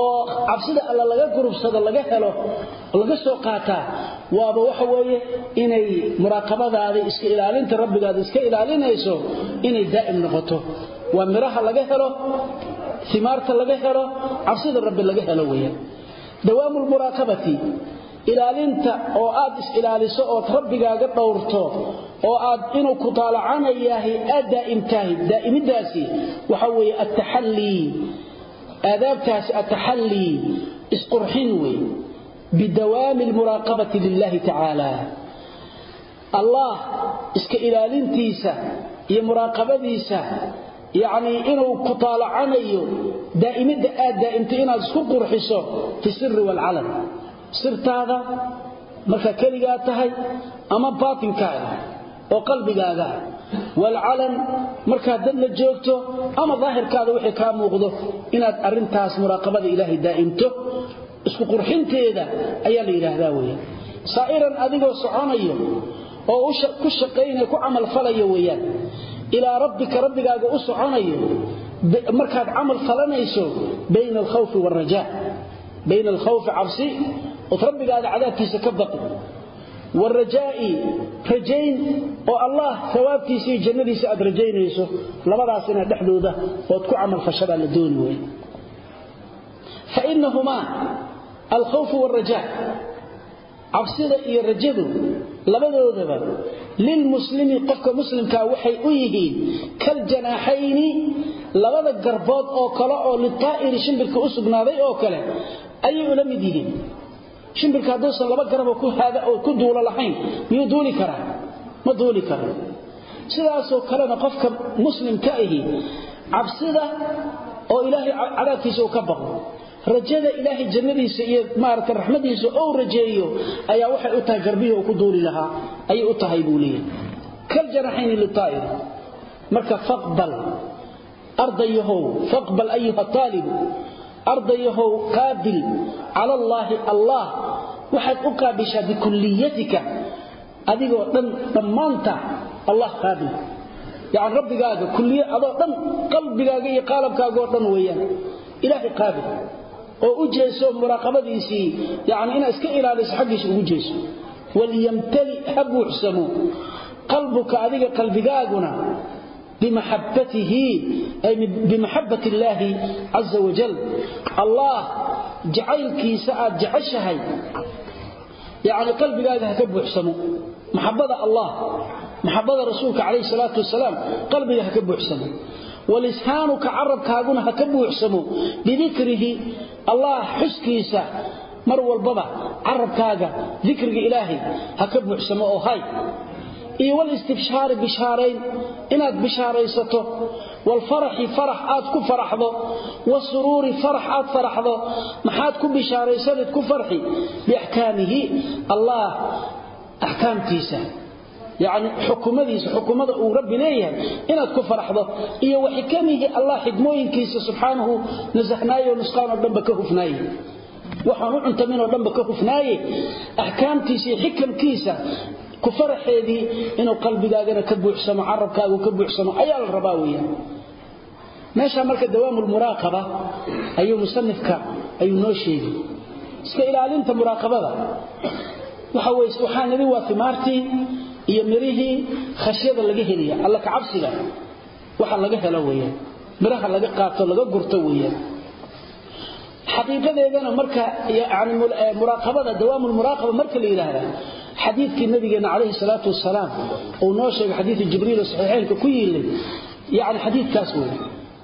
oo cabsida alla laga gurubsado laga helo laga soo qaataa waaba waxa weeye inay muraaqabadaada iska ilaalinta rabbigaad iska ilaalinayso inay daa'im noqoto. Waa miraha laga helo imaarta laga helo cabsida rabbi laga helo weyaan dawaamu lmuraaqabati ilaalinta oo aad is-ilaaliso ood rabbigaaga dhowrto oo aad inuu ku taalacanayaahay aad daa'imtahay daa'imidaasi waxaa weeye ataxallii aadaabtaasi ataxallii isqurxin wey bidawaami lmuraaqabati lillahi tacaala. Allah iska ilaalintiisa iyo muraaqabadiisa yacnii inuu ku taalacanayo daa'imidda aad daa'imto inaad isku qurxiso fi siri waalcalan sirtaada markaa keligaa tahay ama baatinkaaga oo qalbigaaga. Waalcalan markaad dadla joogto ama daahirkaada wixii kaa muuqdo inaad arrintaas muraaqabada ilaahay daa'imto isku qurxinteeda ayaa la yidhaahdaa weyaan saa'iran adigoo soconayo oo ku shaqaynaya ku camal falaya weyaan ilaa rabbika rabbigaaga u soconayo markaad camal falanayso bayna alkhawfi waalrajaa bayna alkhawfi cabsi ood rabbigaada cadaabtiisa ka baqi. Warajaa'i rajayn oo allah sawaabtiisa iyo jannadiisa aad rajaynayso labadaasina dhexdooda ood ku camal fashadaan la dooni weye fainahumaa alkhawfu waalrajaa cabsida iyo rajadu labadoodaba lilmuslimi qofka muslimkaa waxay u yihiin kaljanaaxayni labada garbood oo kale oo litaa'iri shimbirka u sugnaaday oo kale ayay ula mid yihiin shimbirka hadduusan laba garaboo ku haada oo ku duulo lahayn miyuu duuli karaa ma duuli karo sidaasoo kalena qofka muslimka ahi cabsida oo ilaahay cadaabkiisa uu ka baqo rajada ilaahay jannadiisa iyo maarata raxmadiisa oo rajeeyo ayaa waxay u tahay garbihi uu ku duuli lahaa. Ayay u tahay buu leeyahay. Kal janaxayni litaa'ir marka faqbal ardayahow faqbal ayuha taalibu ardayahow qaabil cala allaahi allah waxaad u qaabishaa bikulliyatika adigoo dhan dhammaanta allah qaabil yacni rabbigaaga kulliye adoo dhan qalbigaaga iyo qaalabkaagaoo dhan weeyaan. Ilaahay qaabil oo u jeeso muraaqabadiisii yacni inaad iska ilaaliso xaggiisa ugu jeeso. Walyamtali ha buuxsamo. Qalbuka adiga qalbigaaguna bimaxabatihi ay bimaxabati illaahi caza wajal allah jacaylkiisa aad jeceshahay. Yacni qalbigaaga ha ka buuxsamo. Maxabada allah maxabada rasuulka calayhi salaatu wasalaam qalbiga ha ka buuxsamo walisaanuka carabkaaguna ha ka buuxsamo bidikrihi allah xuskiisa. Mar walbaba carabkaaga dikriga ilaahay ha ka buuxsamo oo hay. Iyo walistibshaari bishaarayn inaad bishaaraysato. Walfaraxi farax aad ku faraxdo. Wasuruuri farax aad faraxdo. Maxaad ku bishaaraysanid ku farxi? Biaxkaamihi allah axkaamtiisa yacni xukumadiisa xukumada uu rabbi leeyahay inaad ku faraxdo iyo wa xikamihi allah xidmooyinkiisa subxaanahu nasahnaaye oo nusqaanoo dhanba ka hufnaaye. Waxaan u cuntaminoo dhanba ka hufnaaye. Axkaamtiisa iyo xikamkiisa ku faraxeedii inuu qalbigaagana ka buuxsamo carabkaagu ka buuxsamo ayaa la rabaa weeyaan meeshaa marka dawaamulmuraaqaba ayuu musanifka ayuu noo sheegi. Iska ilaalinta muraaqabada. Waxa weye timaartii iyo mirihii khashyada laga helaya alla ka cabsiga waxa laga helo weeyaan. Miraha laga qaato laga gurto weeyaan. Xaqiiqadeedana marka yani muraaqabada muraaqaba marka la yiraahdo xadiidkii nabigeena calayhi salaatu wasalaam uu noo sheegay xadiidka jibriil oo saxiixaynka ku yiilay yani xadiidkaas weeye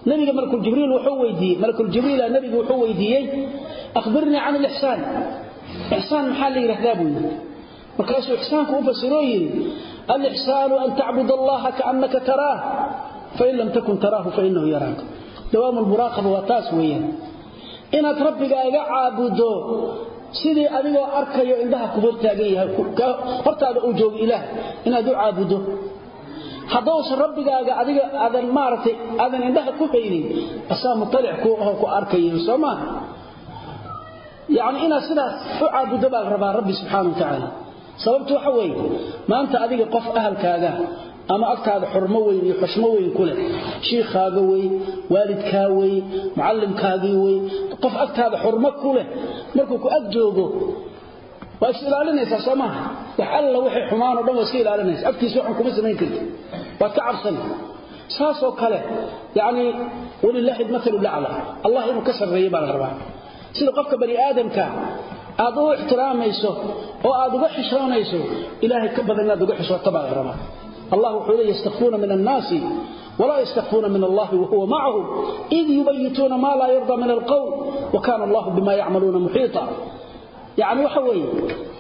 nabiga markuu jibriil wuxuu weydiiyey malakul jibriil nabiga wuxuu weydiiyey akhbirnii can alixsaan. Ixsaan maxaa la yidhahdaa buu yidhi markaasuu ixsaanku u fasiroo yidhi alixsaanu an tacbud allaha kaannaka taraah fain lam takun taraahu fainahu yaraaka dawaamu lmuraaqaba waa taas weeyaan. Inaad rabbigaaga caabudo sidii adigoo arkayo indhaha ku hortaagan yahay hortaada uu joogo ilaah inaad u caabudo. Haddousan rabbigaaga adiga aadan maaragtay aadan indhaha ku haynin asaa mutalic ku aho ku arkayo soo maaha yacni inaad sidaas u caabuddo baa rabaa rabbi subxaana wa tacaala sababtu waxa weeye maanta adiga qof ahalkaaga ama agtaada xurmo weyn iyo xushmo weyn ku leh shiikhaaga wey waalidkaa wey mucallimkaagii wey qof agtaada xurmo ku markuu ku ag joogo waa is ilaalinaysaa soo maaha. Wax alla waxay xumaanoo dhan waa iska ilaalinaysa agtiisa waxan kuma samayn karti waad ka cabsani saasoo kale yacni walilaahi almathalu lacla allah inuu ka sarreeyo baa la rabaa. Sida qofka bani aadamka aad u ixtiraamayso oo aad uga xishroonayso ilaahay ka badan inaad uga xishootaba aad rabaa allah wuxuu leeyahy yastakfuuna min annaasi walaa yastakfuuna min allahi wahuwa macahum id yubayituuna maa laa yardaa min alqowl wa allahu bima yacmaluuna muxiita. Yacni waxa weeye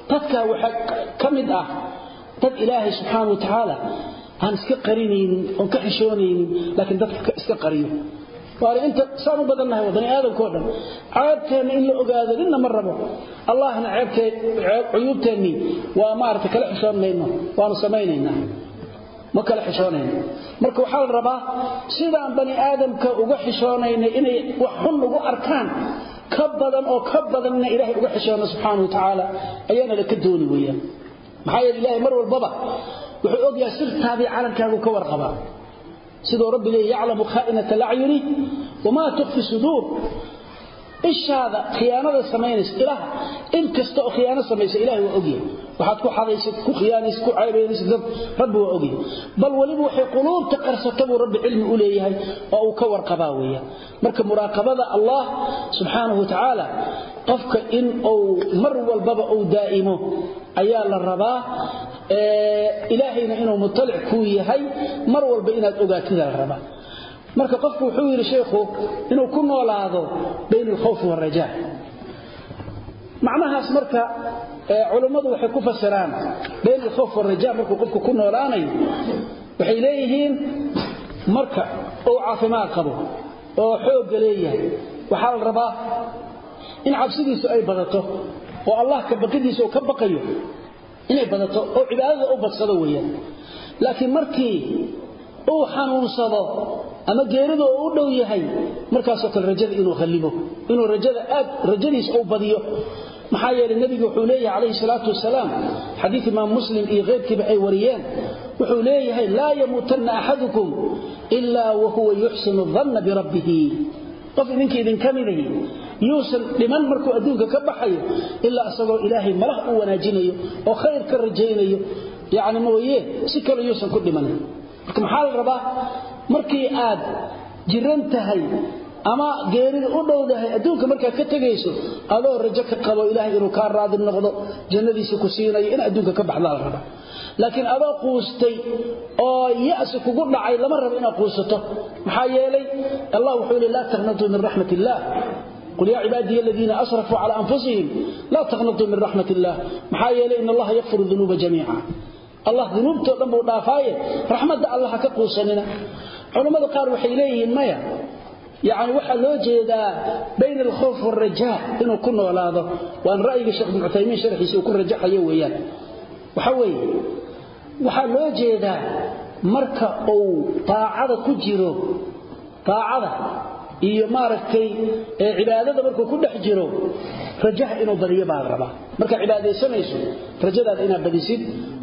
dadkaa waxaa ka mid ah dad ilaahay subxaana wa tacaala aan iska qarinaynin oon ka xishoonaynin laakiin dadka iska qariyo waana inta saan u badannahay bani dhan ceebteenna in la ogaado ninna ma rabo. Allahna cuyuubteennii waa maarata kala xishoon waanu samaynaynaa. Ma kala xishoonayno. Marka waxaa la rabaa sidaan bani aadamka uga xishoonaynay inay wax xun ugu arkaan ka badan oo ka badan ilaahay uga xishoono subxaana wa tacaala ayaana la ka dooni weeyaan. Maxaa yeele ilaahay mar walbaba wuxuu ogyahay sirtaadii calankaagu ka warqabaa sidoo rabbi leeyahy yaclamu khaa'inata alacyuni wamaa tukfi suduur. Ishaada khiyaanada samaynaysa ilaah in kasta oo khiyaano samaysa ilahay waa ogyahay. Waxaad ku xadaysid ku khiyaanaysid ku caybaynaysid dad rabbi waa ogyahay. Bal weliba waxay quluubta qarsata buu rabbi cilmi u leeyahay oo uu ka warqabaa weeyaan. Marka muraaqabada allah subxaanahu watacaala mar walbaba uu ayaa la rabaa ilaahayna inuu mutalic kuu yahay mar walba inaad ogaatida la rabaa. Marka qofku wuxuu yidhi sheikhu inuu ku noolaado bayna alkhawfi waalraja macnahaas marka culummadu waxay ku fasiraan bayna alkhawf waalraja markuu qofku ku noolaanayo waxay leeyihiin marka uu caafimaad qabo oo xoogga leeyahay waxaa la rabaa in cabsidiisu ay badato oo allah ka baqidiisa uu ka baqayo inay badato oo cibaadada u badsado weeyaan. Laakiin markii uu xanuunsado ama geeridu uu u dhow yahay markaasoo kale rajada inuu qallibo inuu rajada aad rajadiis uu badiyo. Maxaa yeelay nabigu wuxuu leeyahay calayhi salaatu wasalaam xadiid imaam muslim iyo keyrkiiba ay wariyeen wuxuu leeyahay laa yamuutanna axadukum ilaa wahuwa yuxsinu danna birabbihi qof idinka idinka midahi yuusan dhiman markuu adduunka ka baxayo ilaa isagoo ilaahay malah u wanaajinayo oo khayr ka rajaynayo. Yacni mooye si kale yuusan ku dhimanin. Marka maxaa la rabaa? Markii aad jiran tahay ama geerida u dhowdahay adduunka markaad ka tegayso adoo rajo ka qabo ilaahay inuu kaa raadi noqdo jannadiisa ku siinayo in adduunka ka baxdaa la rabaa. Laakiin adoo quustay oo ya'si kugu dhacay lama rabo inaad quusato قل يا عبادي الذين أسرفوا على أنفسهم لا تقنطوا من رحمة الله محا يلي إن الله يغفر الذنوب جميعا الله ذنوبته دم ودافايه رحمة الله كقوسننا علماء قال وحي ليهن ميا يعني waxa loo jeedaa bayna al-khawf wal-rajaa inuu ku noolaado waan ra'yiga Sheekh Ibn Uthaymeen sharxiisa uu ku rajaxayo weeyaan waxa weeye waxa loo jeedaa marka uu taacada ku jiro taacada iyo maaragtay cibaadada markuu ku dhex jiro rajaha inuu badiyo baa rabaa. Marka cibaadaysanayso rajadaada inaad badisid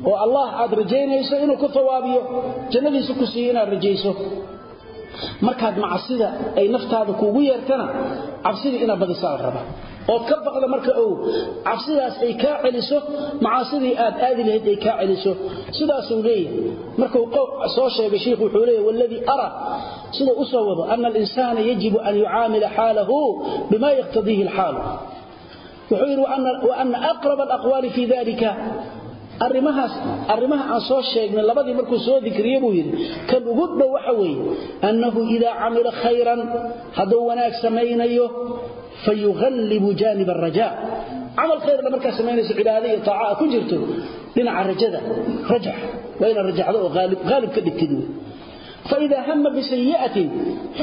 oo Allah aad rajaynayso inuu ku thawaabiyo jannadiisa ku siiyo inaad rajayso markaad macsida ay naftaada kuugu yeertana cabsida inaad badisaa la rabaa. Ood ka baqda marka uu cabsidaas ay kaa celiso macaasidii aad aadi lahayd ay kaa celiso. Sidaasuu leeyahay. Markuu soo sheegay shiikhu wuxuu leeyahay waladii ara sida u wado ana alinsaana yajibu an yucaamila xaalahu bima yaqtadiihi alxaalu. Wuxuu yidhi waana aqrab alaqwaali fi dalika arimahaas arimaha aan soo sheegnay labadii markuu soo dikriye buu yidhi kan ugu dhow waxa weeye annahu idaa camila khayran hadduu wanaag samaynayo fayuhallibu jaanib alrajaa camal khayrna markaa samaynayso cibaada iyo taaca ku jirto dhinaca rajada rajax waa inaad rajaxdo oo haalib ka dhigtid wey فإذا هم بسيئة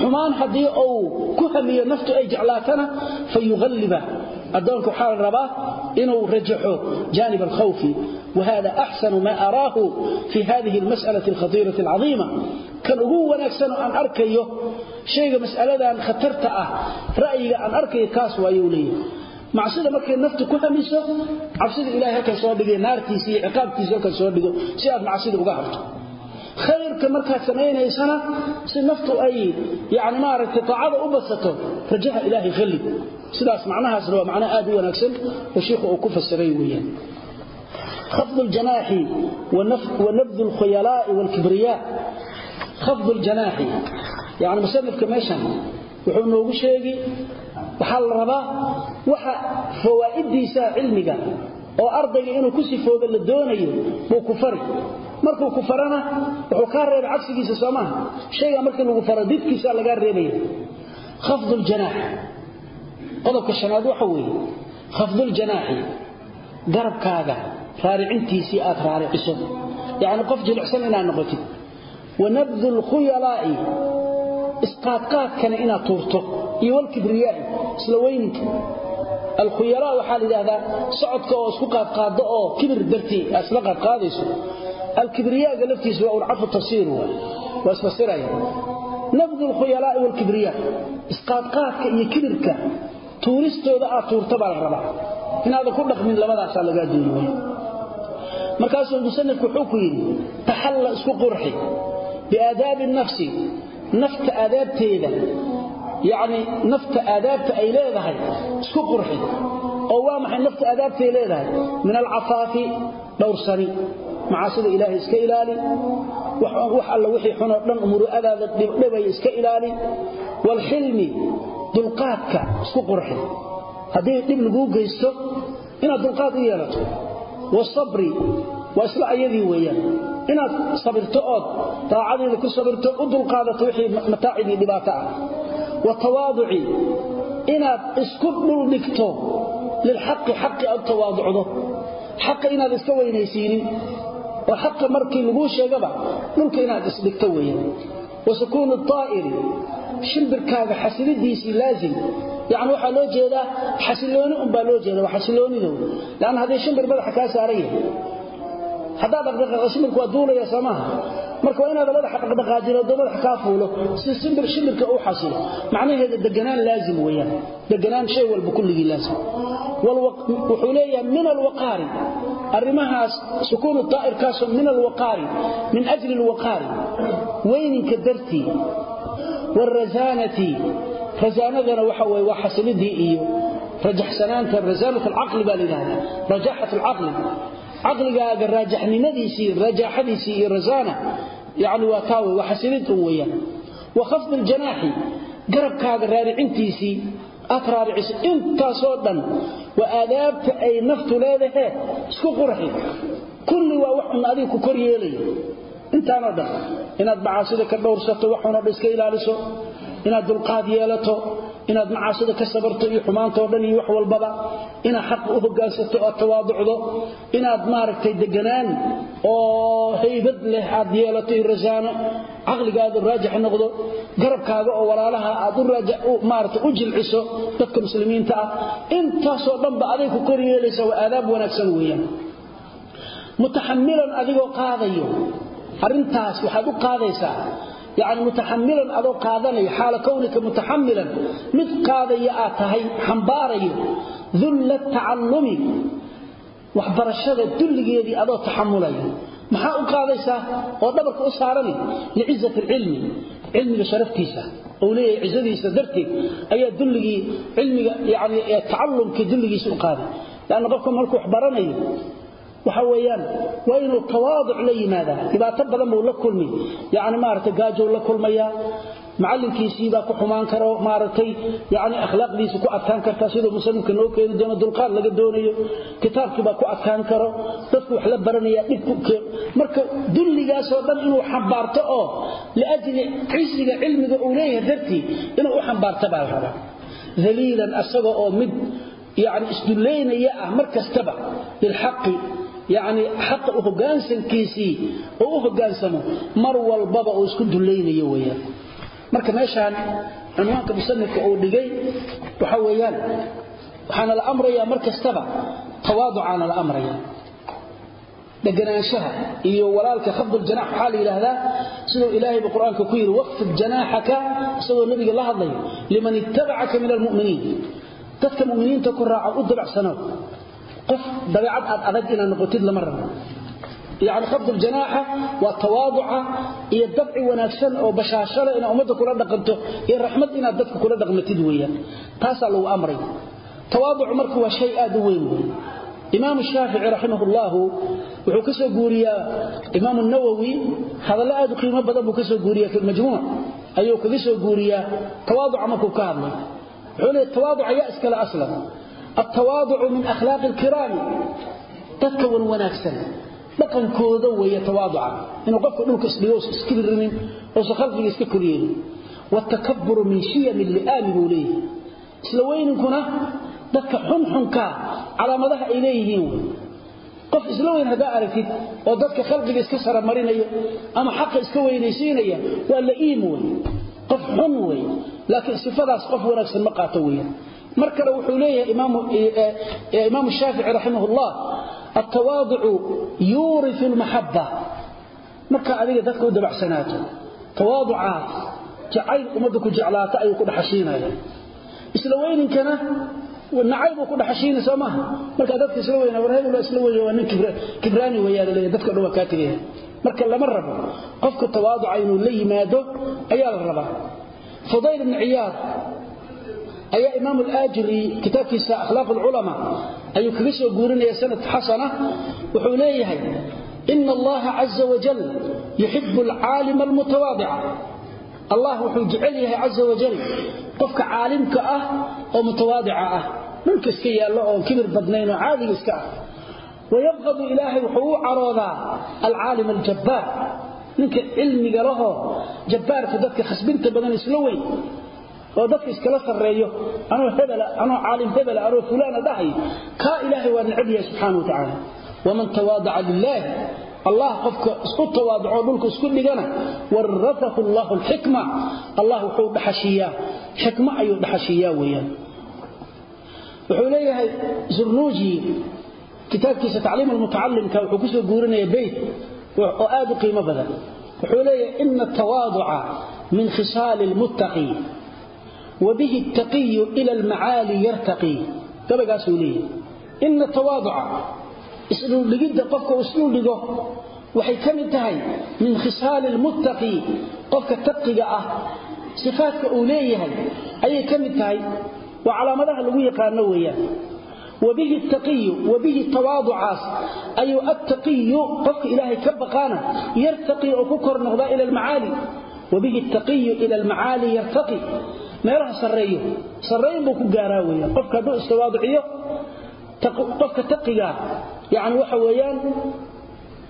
حمان هدي أو كهمي نفط أي جعلاتنا adoonka waxaa la rabaa inuu rajaxo janib alkhawfi wahada axsanu maa araahu fi hadihi almas'alati alkhatiirati alcadiima. Kan ugu wanaagsanoo aan arkayo shayga mas'aladan khatarta ah ra'yiga aan arkayo kaas waayuu leeyahay. Macsida markay naftu ku hamiso cabsida ilahay halkan soo dhigay naartiisa iyo ciqaabtiisa halkan soo dhigo si aad macsida uga harto khayrka markaad samaynaysana si naftu ay yani maaragtay taacada u basato rajaha ilaahay khallib sidaas macnahaasna waa macno aad u wanaagsan oo shiikhu uu ku fasiray weeyaan خفض الجناح ونبذ الخيلاء والكبرياء خفض الجناح يعني مصنف كميشن وحو نوغو شيغي waxa la rabaa waxa fawaa'idiisa cilmiga oo ardayga inuu ku sifoobo la doonayo buu ku fari markuu ku farana wuxuu ka reebay cabsigiisa Soomaha shayga markii lagu faro didkiisa laga reebay. Khafdul janaax. Qodobka shanaad waxa weeye khafdul janaax. Garabkaaga raaricintiisii aad raariciso. Yaani qof jilicsan inaad noqotid. Wanabdul khuyalaa'i isqaadqaadkana inaad tuurto. Iyo walkibriyaa isla weyninka alkhuyalaa waxaa la yidhaahdaa socodka oo isku qaadqaado oo kibir dartii isla qaadqaadayso alkibriyaaga laftiisa waa urcafu tafsiir waa isfasiraya nabdu alkhuyalaa'i walkibriyaa isqaadqaadka iyo kibirka tuuristooda aad tuurta baa la rabaa. Inaadan ku dhaqmin labadaasaa lagaa doonaya markaasuu musanifku wuxuu ku yidhi taxalla isku qurxi biaadaabi nafsi. Nafta aadaabteeda yani nafta aadaabta ay leedahay isku qurxi. Oo waa maxay nafta aadaabtay leedahay? Min alcafaafi dhowrsani macaasida ilaahay iska ilaali wax alla wixii xunoo dhan muru'adaada dhibay iska ilaali waalxilmi dulqaadka isku qurxi haddii dhib laguu geysto inaad dulqaad u yeelato. Wasabri waa isla ayadii weeyaan. Inaad sabirto ood daacadeeda ku sabirto u dulqaadato wixii mataacidii dhibaato ah. Wa tawaaduci inaad isku dhul dhigto. Lilxaqi xaqi aad tawaaducdo. Xaqa inaad iska weynaysiinin oo xaqa markii laguu sheegaba dhulka inaad isdhigto weeyaan. Wa sukuunu shimbirkaaga xasilidiisii laazim. Yani waxaa loo jeedaa xasilooni unbaa loo jeeda waa xasiloonidow haddii shimbir madaxa kaa saaran yahay dhaqdhaqaaqo shimbirku waa duulaya soo maaha. Marka waa inaad madaxa dhaqdhaqaajin oo madaxa kaa fuulo si simbir shimbirka u xasilo. Macnaheeda deganaan laazim weeyaan. Deganaan shay walba kulligii laazim wuxuu leeyahay min alwaqaari arrimahaas sukuunu daa'irkaasoo min alwaqaari min ajli alwaqaari weyninka dartii waalrasaanati rasaanadana waxa weye waa xasilidii iyo rajaxsanaanta rasaanat alcaqli baa la yidhahdaa rajaxat alcaqli. Caqligaaga raajaxnimadiisii rajaaxadiisii iyo rasaana yani waa taa wey waa xasilid weeyaan. Wa aljanaaxi garabkaaga raaricintiisii aad raariciso intaasoo dhan waa aadaabta ay naftu leedahe isku qurxi. Kulli waa wax un adiga ku kor yeelaya intaanoo dhan inaad macaasida ka dhowrsato waxunoo dhan iska ilaaliso inaad macaasida ka sabarto iyo xumaantao dhan iyo wax walbaba inaad xaqa u hogaansato oad tawaaducdo inaad maaragtay deganaan oo haybad leh aad yeelato iyo rasaano caqligaadu raajix noqdo garabkaaga oo walaalaha aad maarata u jilciso dadka muslimiinta ah intaasoo dhanba aday ku kor yeelaysa waa aadaab wanaagsan weeyaan. Mutaxamilan adigoo qaadayo arrintaas waxaad u qaadaysaa yani mutaxamilan adoo qaadanaya xaala kownika mutaxamilan mid qaadaya aad tahay xambaarayo dulla tacallumi waxbarashada dulligeedii adoo taxamulaya maxaa u qaadaysaa? Oo dhabarka u saarani licizat alcilmi cilmiga sharaftiisa. Ou leeyahay cizadiisa darteed ayaa dulligii cilmiga yani tacallumkii dulligiisa u qaaday. Lanna waxa weeyaan waa inuu tawaaduc la yimaadaa. Dhibaato badan buu la kulmi. Yani maaragtay gaajow la kulmayaa macallinkiisiibaa ku xumaan karo maaragtay yani akhlaaqdiisa ku adkaan karta siduu musanifka noo keeni doono dulqaad laga doonayo kitaabkiibaa ku adkaan karo dadku wax la baranaya dhibku marka dulligaasoo dhan inuu xambaarto oo liajli cisiga cilmiga uu leeyahay dartii inuu u xambaarto baa la rabaa. Daliilan asaga oo mid yani isdullaynaya ah mar kastaba bilxaqi yani xaqa u hogaansankiisii oo u hogaansamo mar walbaba uu isku dullaynayo weyaan marka meeshaan cunwaanka musanifka uu dhigay waxa weeyaan waxaana la amrayaa mar kastaba tawaaducaana la amraya deganaanshaha iyo walaalka khabduljanax waxaa la yidhaahdaa siduu ilaahayba qur'aanka ku yidhi waqfid janaaxaka isagoo nebiga la hadlayo liman ittabacaka min almu'miniin dadka muminiinta ku raaca u dabacsanow qof dabeecad aad adag inaad noqotid lama rabo. Yani khabduljanaaxa waa tawaaduca iyo dabci wanaagsan oo bashaashale inaad ummadda kula dhaqanto iyo raxmad inaad dadka kula dhaqmatid weeyaan. Taasaa lagu amray. Tawaaducu marka waa shay aad u weyn. Wey imaam shaafici raximah ullahu wuxuu ka soo guuriyaa imaam nawowi hadallo aad u qiimo badan buu ka soo guuriya fi majmuuc ayuu kaga soo guuriyaa tawaaduca markuu ka hadlay. Wuxuu leeyahy tawaaduca yaa iskale aslan altawaaducu min akhlaaqi alkiraami dadka wan wanaagsan dhaqankooda weeye tawaaduca inuu qofka dhulka isdhigo iskibirinin oosa khalqiga iska koryeelin waatakaburu min shiyami li'aami buu leeyahay isla weyninkuna dadka xunxunkaa calaamadaha ay leeyihiin qof isla weyn haddaa aragtid oo dadka khalqiga iska saramarinaya ama xaqa iska weynaysiinaya waa la'iim wey qof xun wey qof wanaagsan ma qaato weeyaan mar kale wuxuu leeyahay imaamu shaafici raximah ullah altawaaducu yuuriu lmaxaba marka adiga dadka u dabacsanaato tawaaducaas jacayl ummadda ku jeclaata ayuu ku dhaxashiinaya. Isla weyninkana nacaybuu ku dhaxashiina soo maaha. Markaa dadka isla weyna war isla weyna waa nin kibraani weeyaa laleeya dadka dhan waa kaa tegaya. Marka lama rabo qofka tawaaduca inuu la yimaado ayaa la rabaa. Fudayl ibn ciyaad ayaa imaam alaajiri kitaabkiisa akhlaaq alculamaa ayuu kaga soo guurinaya sanad xasana wuxuu leeyahay ina allaha caza wajal yuxibu alcaalima almutawaadica allah wuxuu jecel yahay caza wajal qofka caalimka ah oo mutawaadica ah. Dhulka iska yaallo oon kibir badnayn oo caadiga iska ah. Wayabqadu ilaahay wuxuu u caroodaa alcaalim aljabbaar. Ninka cilmiga lahoo jabbaarka dadka khasbinta badan isla weyn oo dadka iskala sarreeyo anoo hebela anoo caalim hebela anoo fulaana dhahay kaa ilaahay waa necab yahay subxaana wa tacaala. Waman tawaadaca lilaahi allah qofka isku tawaaduco dhulka isku dhigana waraahu allahu alxikma. Allah wuxuu dhaxashiiyaa xikmo ayuu dhaxashiiyaa weeyaan. Wuxuu leeyahay zurnuuji kitaabkiisa tacliim almutacalimka wuxuu ku soo guurinaya beyt oo aad u qiimo badan. Wuxuu leeyahay ina tawaaduca min khisaali lmuttaqi wabihi taqiyu ila almacaali yartaqi gabagaasuu leeyahay ina tawaaduca isdhuldhigidda qofka uu isdhuldhigo waxay ka mid tahay min khisaali lmuttaqi qofka taqiga ah sifaadka uu leeyahay ayay ka mid tahay waa calaamadaha lagu yaqaano weeyaan wabihi taqiyu wabihi tawaaducaas ayuu attaqiyu qofka ilaahay ka baqaana yartaqi oo ku kor noqdaa ila almacaali wabihi taqiyu ila meelaha sarreeyo. Sarreyn buu ku gaaraa weeyaan qofka hadduu istawaaduciyo qofka taqigaa yani waxa weeyaan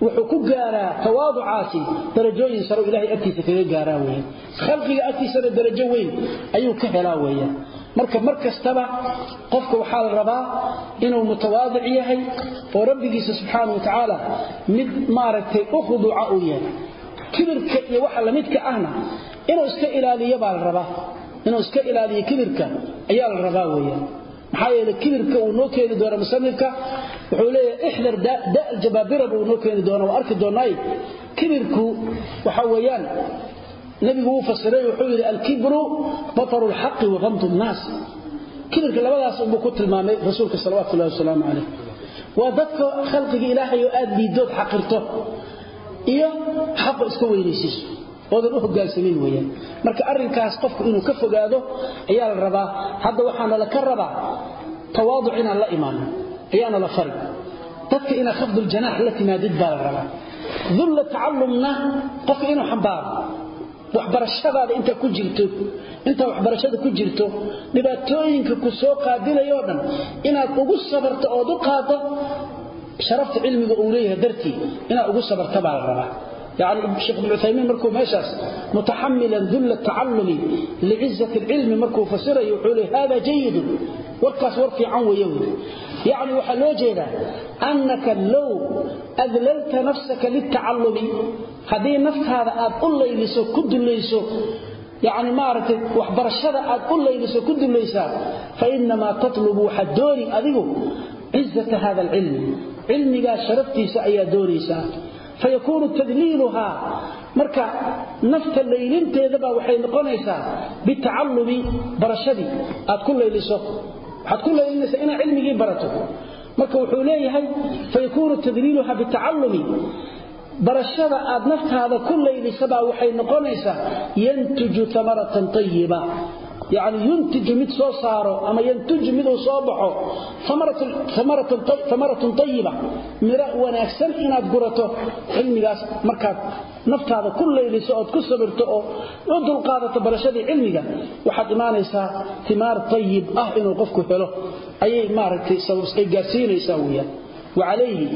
wuxuu ku gaaraa tawaaducaasi darajooyin sare ilahay agtiisa kaga gaaraa weeyaan khalqiga agtiisana darajo weyn ayuu ka helaa weeyaan marka mar kastaba qofka waxaa la rabaa inuu mutawaadic yahay oo rabbigiisa subxaanau watacaala mid maaragtay u khuduuca uu yahay. Kibirka iyo waxa lamidka ahna inuu iska ilaaliyo baa la rabaa inuu iska ilaaliyo kibirka ayaa la rabaa weeyaan. Maxaa yeele kibirka uu noo keeni doona musanifka wuxuu leeyahay ixdar da aljabaabira noo keeni doona waa arki doonaay kibirku waxa weeyaan nabigu wuu fasiray wuxuu yidhi alkibru bataru lxaqi wa nnaas. Kibirka labadaas buu ku tilmaamay rasuulka salawatu wasalaamu calayh. Waa dadka khalqiga ilaahay oo aad liidood xaqirto iyo xaqo iska weynaysiiso oodan u hogaansamin weyaan marka arrinkaas qofku inuu ka fogaado ayaa la rabaa hadda waxaana la ka rabaa tawaaduc inaan la imaano ayaana la fari dadka inaa khafduljanax la timaadid baa la rabaa. Dulla tacallumna qofka inuu xambaaro waxbarashadaada intaa ku jirto intaa waxbarashada ku jirto dhibaatooyinka ku soo qaabilayoo dhan inaad ugu sabarto ood u qaado sharafta cilmiga uu leeyahay dartii inaad ugu sabarta baa la rabaa يعني الشيخ ابن عثيمين مركو ميشاس متحملا ذل التعلم لعزة العلم مركو فسره يقول هذا جيد وركاس ورفي عن ويوم يعني وحلو جيدا أنك لو أذللت نفسك للتعلم هذه نفس هذا أقول ليسو كد ليسو يعني ما أردت وحبر الشرع أقول ليسو كد ليسا فإنما تطلب حدوني أذيو عزة هذا العلم علمي شرفتي سأيا دوريسا fayakuunu tadliiluhaa marka nafta laylinteedaba waxay noqonaysaa bitacallumi barashadii aad ku layliso waxaad ku laylinaysaa inaad cilmigii barato marka wuxuu leeyahay fayakuunu tadliiluhaa bitacallumi barashada aad naftaada ku laylisabaa waxay noqonaysaa yantuju amaratan ayiba yani yuntiju mid soo saaro ama yantuju miduu soo baxo amaratun ayiba miro wanaagsan inaad gurato cilmigaas. Markaad naftaada ku layliso ood ku sabirto oo u dulqaadato barashadii cilmiga waxaad imaanaysaa imaar ayib ah inuu qofku helo. Ayay maaragtay gaarsiinaysaa weyaan wacalayhi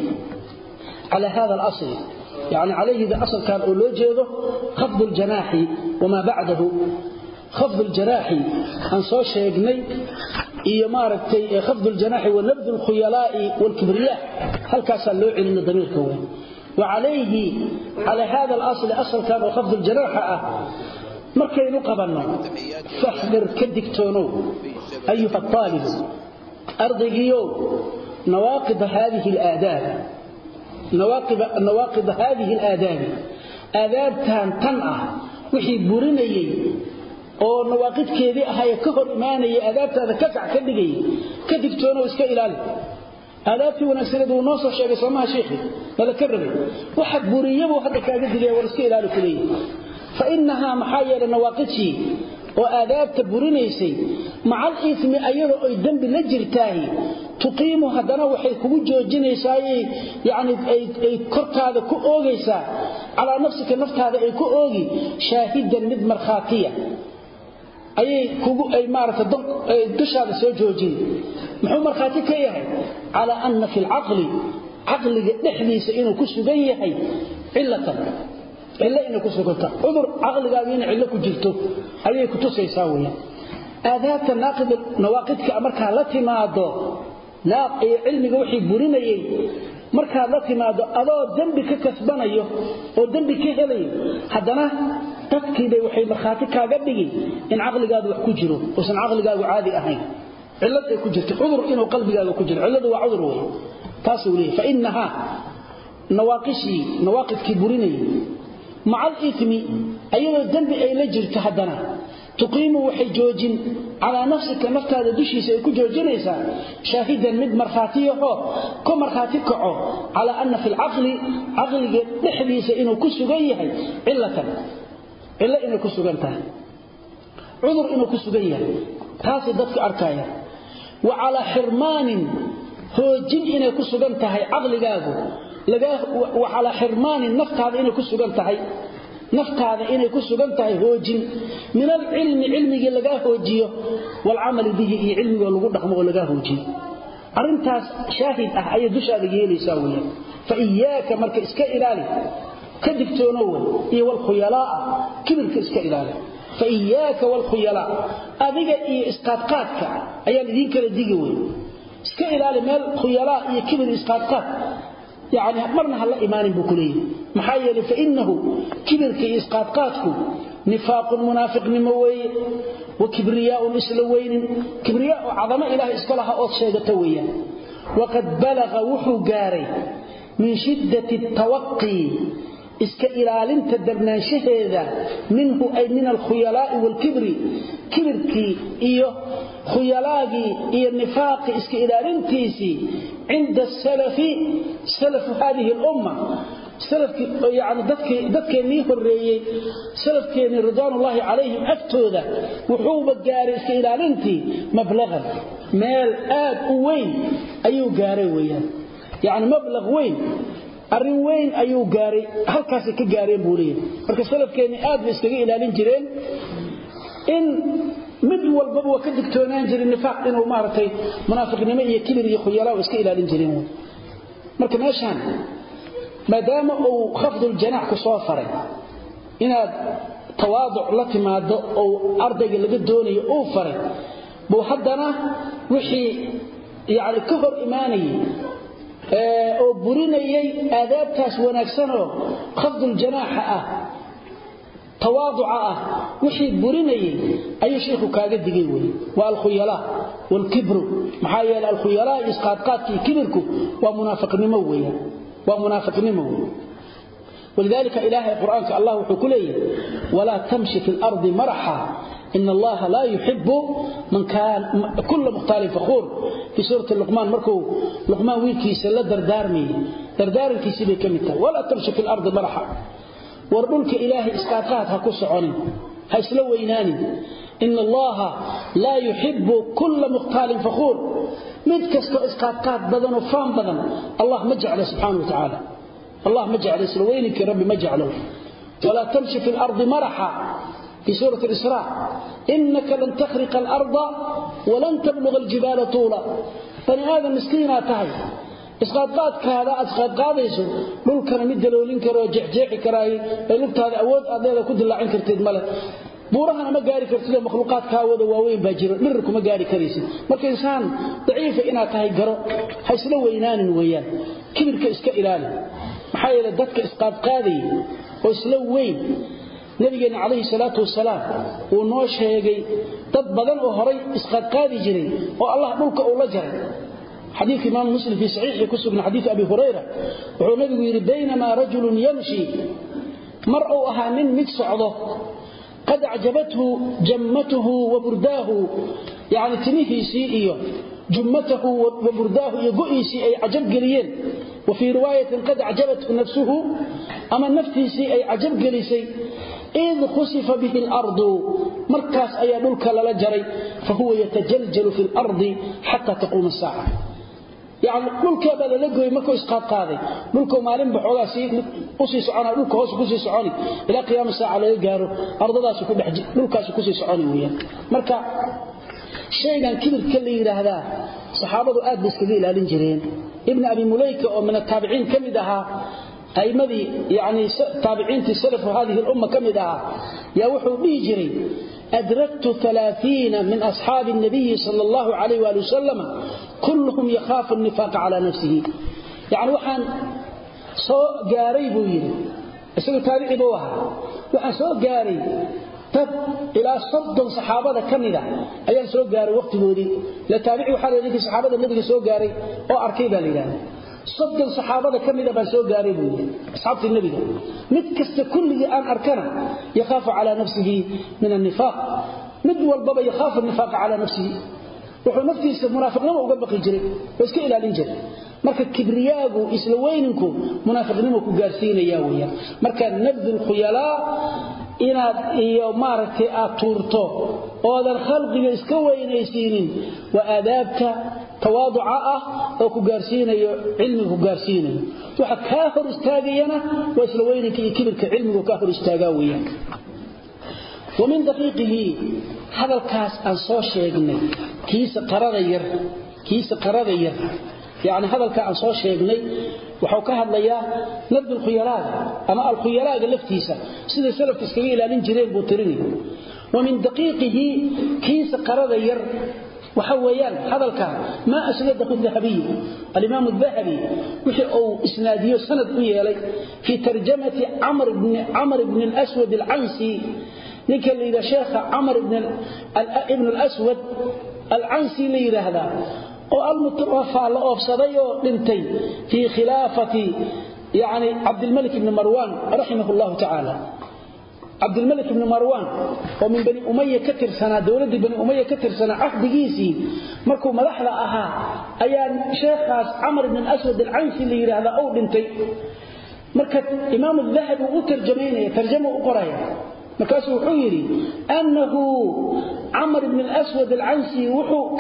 calaa hada alasli yani calayhida asalkan oo loo jeedo qabdu ljanaaxi wamaa bacdahu khafd aljanaaxi aan soo sheegnay iyo maaragtay khafd aljanaaxi wa nabd alkhuyalaa'i waalkibriyaa halkaasaa loo celina damiirka weyn. Wacalayhi calaa hada alasli asalkan oo khafd aljanaaxa ah markaynu qabanno faxdir ka digtoonow ayuha aalibu ardaygiiow nawaaqida haadihi alaadaabi nawaaqida haadihi alaadaabi aadaabtan tan ah wixii burinayay oo nawaaqidkeedii ahay ka hor imaanaya adaabtaada ka kac ka dhigay ka digtoono iska ilaali. Adaabtii wanaagsaneed uu noo soo sheegay soomaha sheekhi wala ka rabay. Waxa buriyadu hadda kaaga digay war iska ilaali kulay fa innaha yeelay nawaaqidii oo adaabta burinaysay macal ismi ayadoo ay dambi la jirtaahi tuqiimu haddana waxay kugu joojinaysaa yani ay kortaada ku oogaysaa calaa nafsika naftaada ay ku oogi shaahidan mid markhaatiya ayay kugu ay maarata ay dushaada soo joojin. Muxuu markhaati ka yahay? Ala anna fil aqli aqliga dhexdiisa inuu ku sugan yahay cilatan illa inuu ku suganta udur aqligaaga inuu cillo ku jirto ayay ku tusaysaa weeyaan aadaabta nawaaqidka markaa la timaado laaqi cilmiga wixii burinayay markaa la timaado adoo dambi ka kasbanayo oo dambi ka helayo haddana dadkiibay waxay markhaati kaaga dhigi in caqligaadu wax ku jiro uusan caqligaagu caadi ahayn. Cillad ay ku jirto cudur inuu qalbigaaga ku jiro. Cilladu waa cudur wey taasuu leeyahy fainahaa nawaaqishii nawaaqidkii burinayay. Maca alithmi ayadoo dembi ay la jirto haddana tuqiimu waxay joojin. Calaa nafsika naftaada dushiisa ay ku joojinaysaa. Shaahidan mid markhaatiyahoo ku markhaati kaco. Calaa anna fi lcaqli caqliga dhexdiisa inuu ku sugan yahay cilatan cillo inay ku sugan tahay. Cudur inuu ku sugan yahay taasay dadku arkaya. Wa calaa xirmaanin hoojin inay ku sugan tahay caqligaagu. Wa calaa xirmaanin naftaada inay ku sugan tahay. Naftaada inay ku sugan tahay hoojin. Min alcilmi cilmigii lagaa hoojiyo. Waalcamali bihi iyo cilmigoo lagu dhaqmo oo lagaa hoojiyo. Arrintaas shaahid ah ayay dushaada yeelaysaa weya fa iyaaka marka iska ilaali ka digtoonow iyo walkhuyalaa'a kibirka iska ilaali. Fa iyaaka walkhuyalaa adiga iyo isqaadqaadka ayaan idiin kala digi wey iska ilaali meel khuyalaa iyo kibir isqaadqaad. Yani marna ha la imaanin buu ku leeyahy maxaa yeelay fainahu kibirka iyo isqaadqaadku nifaaqun munaafiqnimo weeye wa kibriyaaun isla weynin. Kibriyaa oo cadamo min shiddati tawaqii iska ilaalinta darnaanshaheeda minhu ay min alkhuyalaa'i waalkibri kibirkii iyo khuyalaagii iyo nifaaqii iska ilaalintiisii cinda asalafi salafu yani dadkii dadkeennii horreeyey salafkeennii ridwaanullaahi calayhim agtooda wuxuuba gaaray iska ilaalintii mablaqan meel aad u weyn ayuu gaaray weeyaan. Yacni mablaq weyn arrin weyn ayuu gaaray halkaasay ka gaareen buu leeyahay. Marka salafkeennii aad bay iskaga ilaalin jireen in mid walbaba waa ka digtoonaan jiray nifaaq inuu maaragtay munaafiqnimo iyo kibir iyo khuyalaa iska ilaalin jireen marka meeshaan maadaama uu khafduljanax ku soo faray inaad tawaaduc la timaado oo ardayga laga doonayo uu faray buu haddana wixii yani ka hor imaanayay oo burinayay aadaabtaas wanaagsanoo khafduljanaaxa ah tawaaduca ah wixii burinayay ayuu sheikhu kaaga digay wey waa alkhuyalaa walkibru maxaa yeele alkhuyalaa iyo isqaadqaadka kibirku waa munaafiqnimo weyaan waa munaafiqnimo wey walidaalika ilaahay qur'aanka allah wuxuu ku leeyahay walaa tamshi in allaha laa yuxibu kula muhtaalin fakuur fii suurati luqmaan markuu luqmaan wiilkiisa la dardaarmayay dardaarankiisii bay ka mid tahay walaa tamshi fi lardi maraxa war dhulka ilaahay isqaadqaad ha ku soconin ha isla weynaanin ina allaha laa yuxibu kula mukhtaalin fakuur mid kastoo isqaadqaad badan oo faan badan allah ma jeclo subxaana wa tacaala allah ma jeclo isla weyninkii rabbi ma jeclo walaa tamshi fi lardi maraxa في سورة الإسراء إنك لن تخرق الأرض ولن تبلغ الجبال طولا بني هذا مسكينة تهي إسقاطات كهذا أسقاط قاديسو لولكنا مدلولين كرو جحجيحي كراهي لولكت هذا أود أدينا كد الله عنك ارتد ملك buurahana ma gaari kartid makhluuqaadka wada waaweyn baa jiro dhir kuma gaari karaysid marka insaan daciifa inaad tahay garo ha isla weynaanin weeyaan kibirka iska ilaali maxaa yeelay dadka isqaadqaaday oo isla weyn nabigeenna calayhi salaatu wasalaam uu noo sheegay dad badan oo horay isqadqaadi jiray oo allah dhulka uu la jaray. Xadiidka imaam muslim fii saxiixii ku sugna xadiid abi hurayra wuxuu nabigu yidhi baynamaa rajulun yamshi. Mar uu ahaa nin mid socdo qad acjabathu jammatuhu wa burdaahu. Yacni timihiisii iyo jummatahu wa burdaahu iyo go'iisii ay cajab geliyeen. Wa fii riwaayatin qad acjabathu nafsuhu ama naftiisii ay cajab gelisay id khusifa bihi lardu markaas ayaa dhulka lala jaray fa huwa yatajaljalu fi lardi xata taquuma asaaca yani dhulkeebaa lala gooyey markuu isqaadqaaday dhulkuu maalinba xoogaa u sii socona dhulka hoos ku sii soconi ilaa qiyaama saaca laga gaaro ardadaas dhulkaas ku sii soconi weyaan marka shaygan kibirka la yidhaahdaa saxaabadu aad bay iskaga ilaalin jireen. Ibn abi mulayka oo min ataabiciin ka mid ahaa aimmadii yani taabiciintii salafu hadihi lumma ka mid ahaa yaa wuxuu dhihi jiray adraktu alaaiina min asxaabi nabiyi sal allahu alayh waali wasalama kulluhum yakhaafu nifaaqa calaa nafsihi. Yani waxaan soo gaaray buu yidhi isagu taabicii buu ahaa waxaan soo gaaray dad ilaa soddon saxaabada ka mida ah, ayaan soo gaaray wakhtigoodii le taabici waxaa la ninkii saxaabada nabiga soddon saxaabada ka mida baan soo gaaray buu yidhi asxaabtii nebiga. Mid kasta kulligii aan arkana yakhaafu calaa nafsihi min annifaaq mid walbaba yakhaafu nifaaqa calaa nafsihi. Wuxuu naftiisa munaafiqnimo uga baqi jiray oo marka kibriyaagu isla weyninku munaafiqnimo ku gaarsiinaya weeyaan. Marka nabdul khuyalaa inaad iyo maaragtay aad tuurto oodan khalqiga iska weynaysiinin waa aadaabta tawaaduca ah oo ku gaarsiinayo cilmiga ku gaarsiinayo. Waxa kaa hor istaagayana waa isla weynanka iyo kibirka cilmigu kaa hor istaagaa weeyaan. Wa min daqiiqihi hadalkaas aan soo sheegnay kiisa qarada yar kiisa qarada yar. يعني هذا الكاس أن صو شيغني wuxuu ka hadlayaa nabd al-khuyalaad ama al-khuyalaad laftiisa sida salafka iskaga ilaalin jireen buu tirinay ومن دقيقه كيس قرده ير وحويان هذا الكلام ما أسنده الذهبي الإمام الذهبي وحي أو إسناديه سند ويالي في ترجمة عمر بن, عمر بن الأسود العنسي ninka la yidhaha sheekha camar ibn alaswad alcansi la yidhaahdaa oo almutawafaa la oofsaday oo dhintay fii khilaafati yani cabdilmalik ibni marwan raximah llahu tacaala cabdilmalik ibni marwan oo min bani umaya ka tirsanaa dowladdii bani umaya ka tirsanaa cahdigiisii markuu madaxda ahaa ayaa sheekhaas camar ibn alaswad alcansi la yidhaahdaa ou dhintay. Marka imaam dahabi uu u tarjamaynaya tarjama u qoraya markaasuu wuxuu yidhi annahu camar ibn alaswad alcansi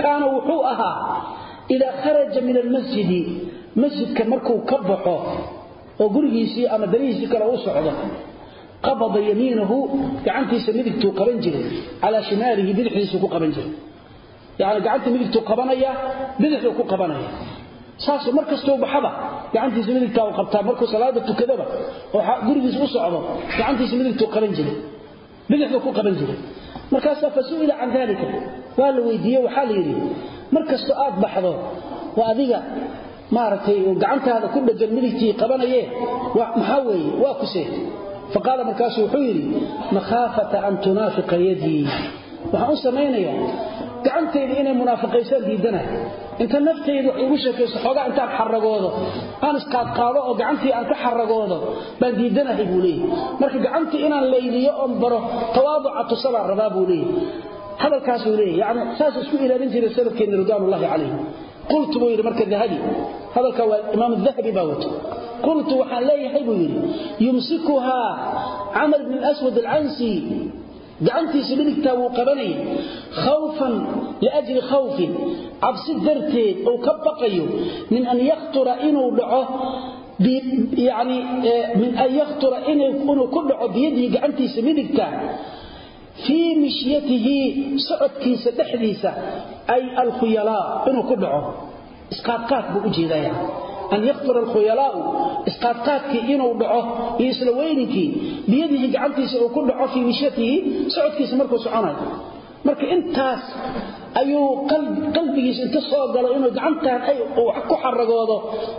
kaana wuxuu ahaa idaa kharaja min almasjidi masjidka markuu ka baxo oo gurigiisii ama darihiisii kale u socdo qabada yamiinahu gacantiisa midigtuu qaban jiray calaa shimaalihi bidixdiisuu ku qaban jiray. Yani gacanta midigtuu qabanaya bidixduu ku qabanaya. Saasuu mar kastuu baxaba gacantiisa midigtaa u qabtaa markuu salaada tukadaba oo gurigiisa u socdo gacantiisa midigtuu qaban jiray bidixdu ku qaban jiray. Markaasaa fasu'ila can dalika waa la weydiiyey waxaa la yidhi mar kastoo aad baxdo waa adiga maaragtay gacantaada ku dhegan midigtii qabanayee? Maxaa weeye? Waa kusee faqaala markaasuu wuxuu yidhi makhaafata an tunaafiqa yadii. Waxaan u samaynayaa gacantayda inay munaafiqaysaan diidanahay inta naftayda wax igu sheekayso xoogaa intaan xaragoodo aan isqaadqaado oo gacantii aan ka xaragoodo baan diidanahay buu leeyahy marka gacantii inaan layliyo oon baro tawaaduca tusabaan rabaa buu leeyahy hadalkaasuu leeyahy yani saas isku ilaalin jiray salafkeenna ridwaanullahi calayhim qultu buu yidhi marka dahabi hadalka waa imaam dahabi baa wato. Qultu waxaan leeyahay buu yidhi yumsikuhaa camar bn aswad alcansi gacantiisa midigtaa wuu qabanayay khawfan liajli khawfin. Cabsi darteed uu ka baqayo min an yakhtura inuu dhaco yani min an yakhtura inuu ku dhaco biyadihi gacantiisa midigta fii mishyatihi socodkiisa dhexdiisa ay alkhuyalaa inuu ku dhaco. Isqaadqaad buu u jeedaya an yaktura alkhuyalaau isqaadqaadkii inuu dhaco iyo isla weyninkii biyadihi gacantiisa uu ku dhaco fii mishyatihi socodkiisa markuu soconayo marka ayuu qalbigiisa inta soo galo inuu gacantaan ay ku xaragoodo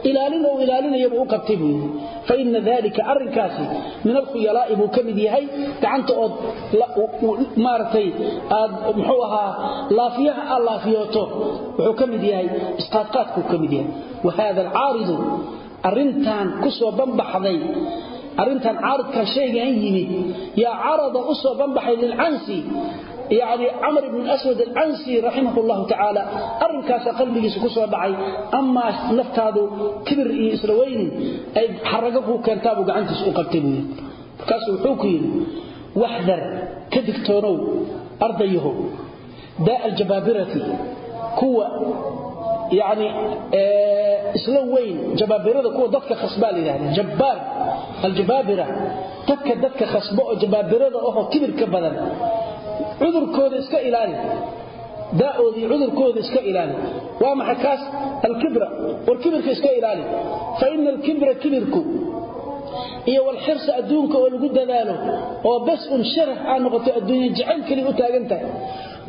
ilaalin uu ilaalinayaba u qabtay buu yidhi. Fa ina dalika arrinkaasi min alkhuyalaa'i buu ka mid yahay. Gacanta ood maaragtay aad muxuu ahaa laafiyaha aad laafiyooto wuxuu ka mid yahay isqaadqaadkuu ka mid yahay. Wa haada alcaaridu arrintan ku soo banbaxday arrintan caaridkan shaygan yimid yaa carada u soo banbaxay lilcansi yani camr ibn aswad alansi raximah llahu tacaala arinkaasa qalbigiisa ku soo dhacay amaa naftaadu kibir iyo isla ay xarago kuu keentaabu gacantiisa u qabtay buuyii markaasu wuxuu ku yidhi waxdar ka digtoonow ardayahow daa aljabaabirati kuwa yani isla weyn jabaabirada kuwa dadka khasbaa la yidhahda jabbaar aljabaabira dadka dadka khasbo oo jabaabirada ahoo kibir badan cudurkooda iska ilaali. Daaoodii cudurkooda iska ilaali. Waa maxay kaas? Alkibra. War kibirka iska ilaali. Fa ina alkibra kibirku iyo walxirsa adduunka oo lagu dadaalo oo bas un sharax aa noqoto adduunya jacayl keliya u taagan tahay.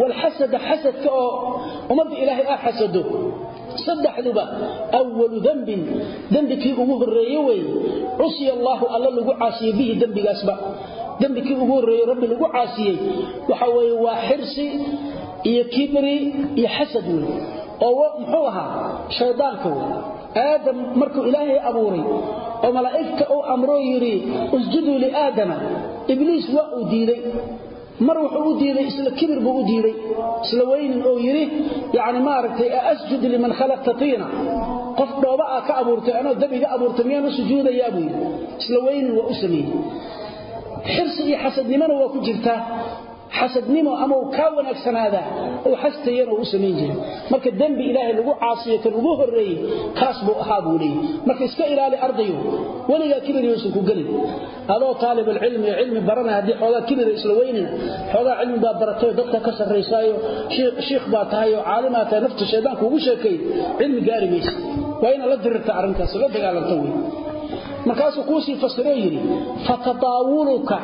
Walxasada xasadka oo ummadda ilaahay aa xasado. Saddexduba awalu dembin dembikii ugu horreeye wey cusiya allaahu alla lagu caasiye bihi dembigaasba dembikii ugu horreeye rabbi lagu caasiyey waxa weeye waa xirsi iyo kibri iyo xasad wey oo muxuu ahaa shaydaanka wey aadam markuu ilaahay abuuray oo malaa'igta uu amroo yidhi usjuduu liaadama ibliis waa uu diiday. Mar wuxuu u diiday isla kibir buu u diiday. Isla weynin oo yidhi yani maaragtay asjud liman khalaqta tiina. Qof dhooba ah ka abuurtay anoo dab iga abuurtay miyaan u sujuudayaa buu yidhi. Isla weynin waa u sameeyey xirsi iyo xasadnimona waa ku jirtaa. Xasadnimo ama uu kaa wanaagsanaadaa uu xastayana u samayn jiray. Marka dembi ilaahay lagu caasiyo kan ugu horreeyey kaas buu ahaa buu leeyey marka iska ilaali ardayo weligaa kibiriyuusan ku gelin adoo taalibulcilmi oo cilmi baranaya haddii xoogaa kibira isla weynina xoogaa cilmi baa baratay dadka ka sarraysaayo shiikh baa tahay oo caalimaa tahay nafta shaydaanku ugu sheekay cilmi gaari maysa waa inaad la dirirta arrintaas la dagaalanta wey markaasuu kuusii fasiroo yidhi fatadaawuluka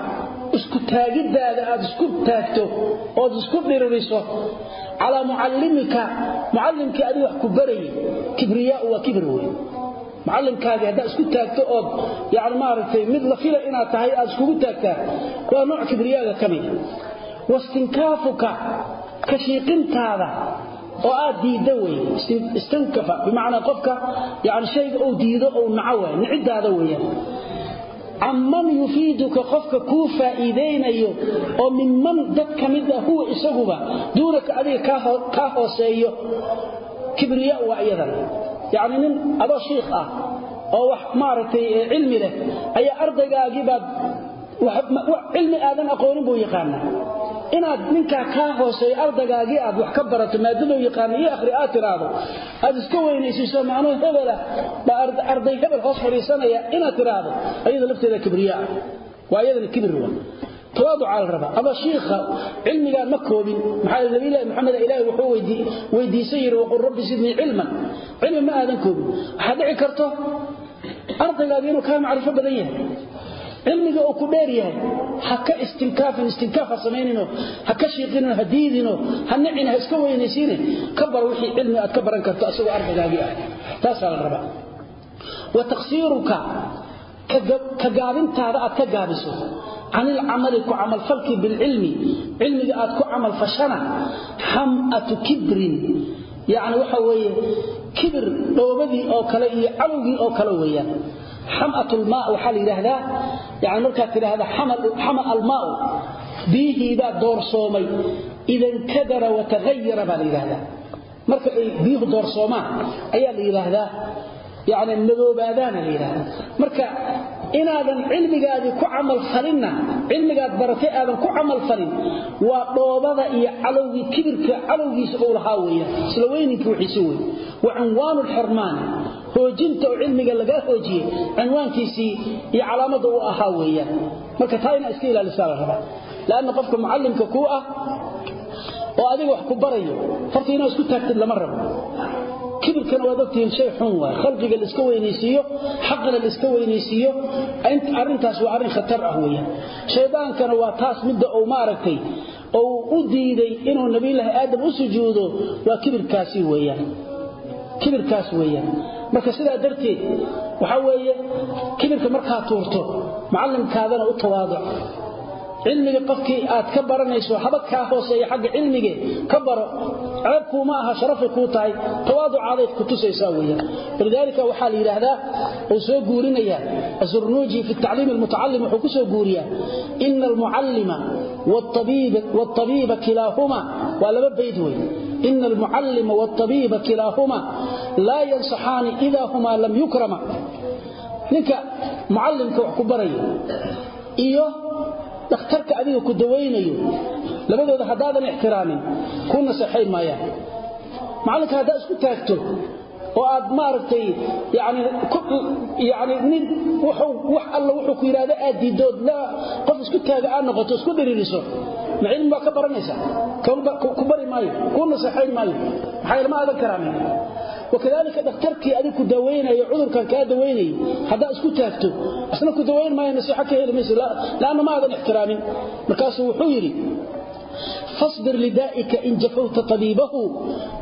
isku taagidaada aad isku taagto ood isku dhiririso calaa mucallimika. Mucallimkii adiga wax ku barayay kibriyaau waa kibir wey mucallimkaagii haddaad isku taagto ood yani maaragtay mid la fila inaad tahay aad iskugu taagtaa waa nooc kibriyaaga ka mida wastinkaafuka kashiiqintaada oo aad diidda wey istankafa bimacnaa qofka yani shayga uu diido ou naco waay nicidaada weeyaan camman yufiiduka qofka kuu faa'iidaynayo oo minman dad ka mid ah huwa isaguba duunaka adiga kaa hooseeyo. Kibriya waa iyadan. Yacni nin adoo shiikh ah oo wax maaragtay cilmi leh ayaa ardaygaagii baad cilmi aadan aqoonin buu yaqaanaa. Inaad ninkaa kaa hooseeyo ardaygaagii aad wax ka barato maadadou yaqaana iyo akhri aad tiraahdo aad iska weynaysiiso macnuu hebelah baa arday hebel hoos fadhiisanaya inaad tiraahdo ayada lafteeda kibriyaa. Waa iyadana kibir wa tawaaducaa la rabaa ama shiikha cilmigaan ma koobin. Maxaa nabilahi maxamed ilaahi wuxuu weydiisan yidhi waqul rabbi sidnii cilman. Cilmi ma aadan koobin. Waxaa dhici karto ardaygaagi inuu kaa macrifo badan yahay cilmiga uu ku dheer yahay ha ka istinkaafin istinkaaf ha samaynino ha ka shiiqinino ha diidino ha nicin ha iska weynaysiine ka bar wixii cilmi aad ka baran karto asagoo ardaygaagii ah. Taasaa la rabaa. Wa taqsiiruka ka gaabintaada aad ka gaabiso. Can ilcamali ku camalfalkii bilcilmi. Cilmiga aad ku camalfashana xam'atu kibrin. Yacni waxa weeye kibir dhoobadii oo kale iyo calowgii oo kale weeyaan xamat lmaa waxaa la yidhaahdaa yani markaad tidhaahda xama almaau biyihiibaa doorsoomay idankadara watahayara baa la yidhaahdaa. Marka ay biyuhu doorsoomaan ayaa la yidhaahdaa yani madoobaadaana la yidhaahdaa. Marka inaadan cilmigaadii ku camalfalinna cilmigaad baratay aadan ku camalfalin waa dhoobada iyo calowgii kibirka calowgiisa uu lahaa weeyaan isla weyninkii wixiisi hoojinta oo cilmiga lagaa hoojiyey cinwaankiisii iyo calaamadda uu ahaa weeyaan. Marka taa inaa iska ilaalisaa la rabaa. Lanna qofka mucallimka kuu ah oo adiga wax ku barayo horta inaad isku taagtid lama rabo. Kibirkana waad ogtihiin shay xun waay khalqiga laiska weynaysiiyo xaqna laiska weynaysiiyo arrintaas waa arrin khatar ah weeyaan. Shaydaankana waa taas midda uu maaragtay ou u diiday inuu nabiyulaahi aadam u sujuudo waa kibirkaasi weeyaan. Kibirkaas weeyaan marka sidaa darteed waxaa weeye kibirka markaad tuurto mucallimkaadana u tawaaduc cilmiga qofkii aad ka baranayso haba kaa hooseeya xagga cilmige ka baro ceebkuuma aha sharafay kuu tahay tawaaducaadayd ku tusaysaa weeyaan. Walidaalika waxaa la yidhaahdaa uu soo guurinayaa azurnuuji fi tacliim almutacalim wuxuu ku soo guuriyaa ina almucallima waaltabiiba kilaahuma waa laba bayd wey ina almucallima waaltabiiba kilaahuma laa yansaxaani idaa humaa lam yukrama. Ninka mucallimka wax ku baraya iyo dhakhtarka adiga ku dawaynayo. Labadooda haddaadan ixtiraamin kuu naseexayn maayaan. Macallinka haddaad isku taagto oo aad maaragtay yani nin wax alla wuxuu ku yidhahdo aad diidood qof isku taaga aad noqoto isku dhiriiriso ma cilmi baa ka baranaysaa ku bari maayo kuu naseexayn maayo. Maxaa ilma aadan karaamin wakadalika dhakhtarkii adig ku cudurkan kaa dawaynayay haddaad isku taagto isna ku dawayn maayo nasiixo ka heli mayso laanna ma aadan ixtiraamin. Markaasuu wuxuu yidhi fasbir lidaa'ika in jafawta tabiibahu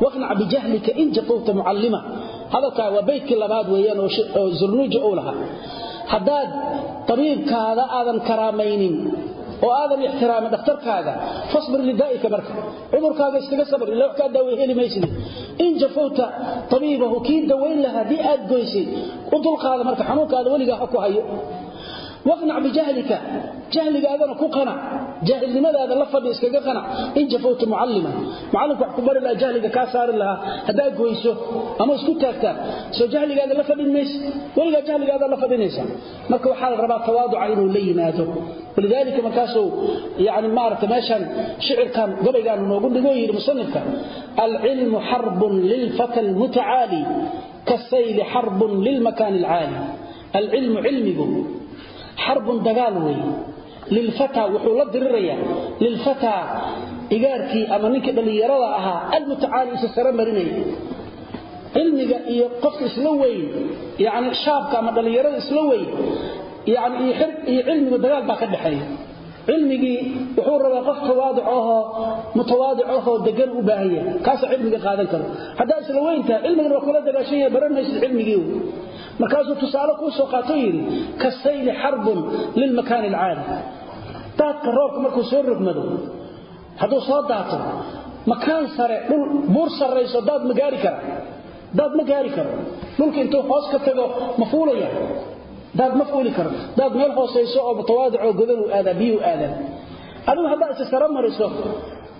waqnac bijahlika in jafawta mucallima hadalkaa waa baydkii labaad weeyaan oo zurnuuji uu lahaa. Haddaad tabiibkaada aadan karaamaynin oo aadan ixtiraamin dhakhtarkaaga fasbir lidaa'ika marka. Cudurkaaga iskaga sabr ila wax kaa daaway heli maysid. In jafawta tabiibahu kii dawayn lahaa haddii aad goysay u dulqaada marka xanuunkaada weligaa ha waqnac bijahlika. Jahligaadana ku qanac jaahilnimadaada la fadhi iskaga qanac in jafawta mucalliman mucallimka wax ku bari lahaa jahliga kaa saari lahaa. Haddaa goyso ama isku taagtaa soo jahligaada la fadhin mayse weligaa jahligaada la fadhinaysa. Marka waxaa la rabaa tawaaduca inuu la yimaado. Walidaalika markaasuu yani maarata meeshan shicirkan gabaygaanu noogu dhigo yidhi musanifka alcilmu xarbun lilfata almutacaali kasayli xarbun lilmakaani alcaali. Alcilmu cilmigu xarbun dagaal wey lilfataa wuxuu la diriraya lilfataa igaarkii ama ninkii dhallinyarada ahaa almutacaali isa sare marinaya cilmiga iyo qofka isla weyn yani shaabka ama dhallinyarada isla weyn yani iyo cilmigu dagaal baa ka dhexeeya. Cilmigii wuxuu rabaa qof tawaadic ahoo mutawaadic ahoo degan u baahan yahay kaasoo cilmiga qaadan karo. Haddaa isla weyntaha waa kula dagaashan markaasuu tusaale kuu soo qaato yidhi kasayli xarbun lilmakaani alcaali daadka roobka markuu soo rogmado hadduu soo daato makaan sare dhul buur sarrayso daad ma gaari kara. Daad ma gaari karo. Dhulka intuu hoos ka tago ma fuulaya. Daad ma fuuli karo. Daad meel hoosayso oo mutawaadicoo godanuu aadaa biyuu aadaa. Adigu haddaa isa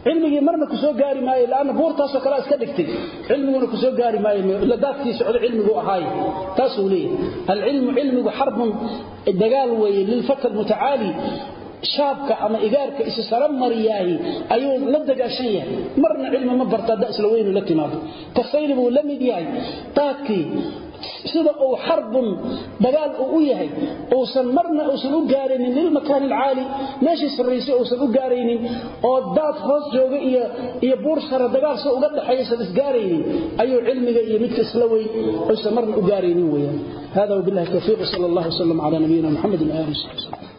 cilmigii marna ku soo gaari maayo laana buurtaasoo kale iska dhigtay. Cilmiguna ku soo gaari maayo ila daadkii socdo cilmigu ahaaye taasuu leeyahay. Alcilmu cilmigu xarbun dagaal weeye lilfata almutacaali shaabka ama igaarka isu sara mariyaahi ayuu la dagaashan yahay. Marna cilmi ma barta haddaa isla weynu la timaado. Kasayli buu la mid yahay. Daadkii sida uu xarbun dagaal uu u yahay uusan marna uusan u gaaraynin lilmakaani alcaali meeshii sarraysay uusan u gaaraynin oo daad hoos jooga iyo iyo buur sare dagaal soo uga dhaxeeyaysan isgaaraynin ayuu cilmiga iyo midka isla weyn uusan marna u gaaraynin weeyaan. Hada wabillahi tawfiiq sala allah wasalam calaa nabiyina muxamedin wa alihi wasallam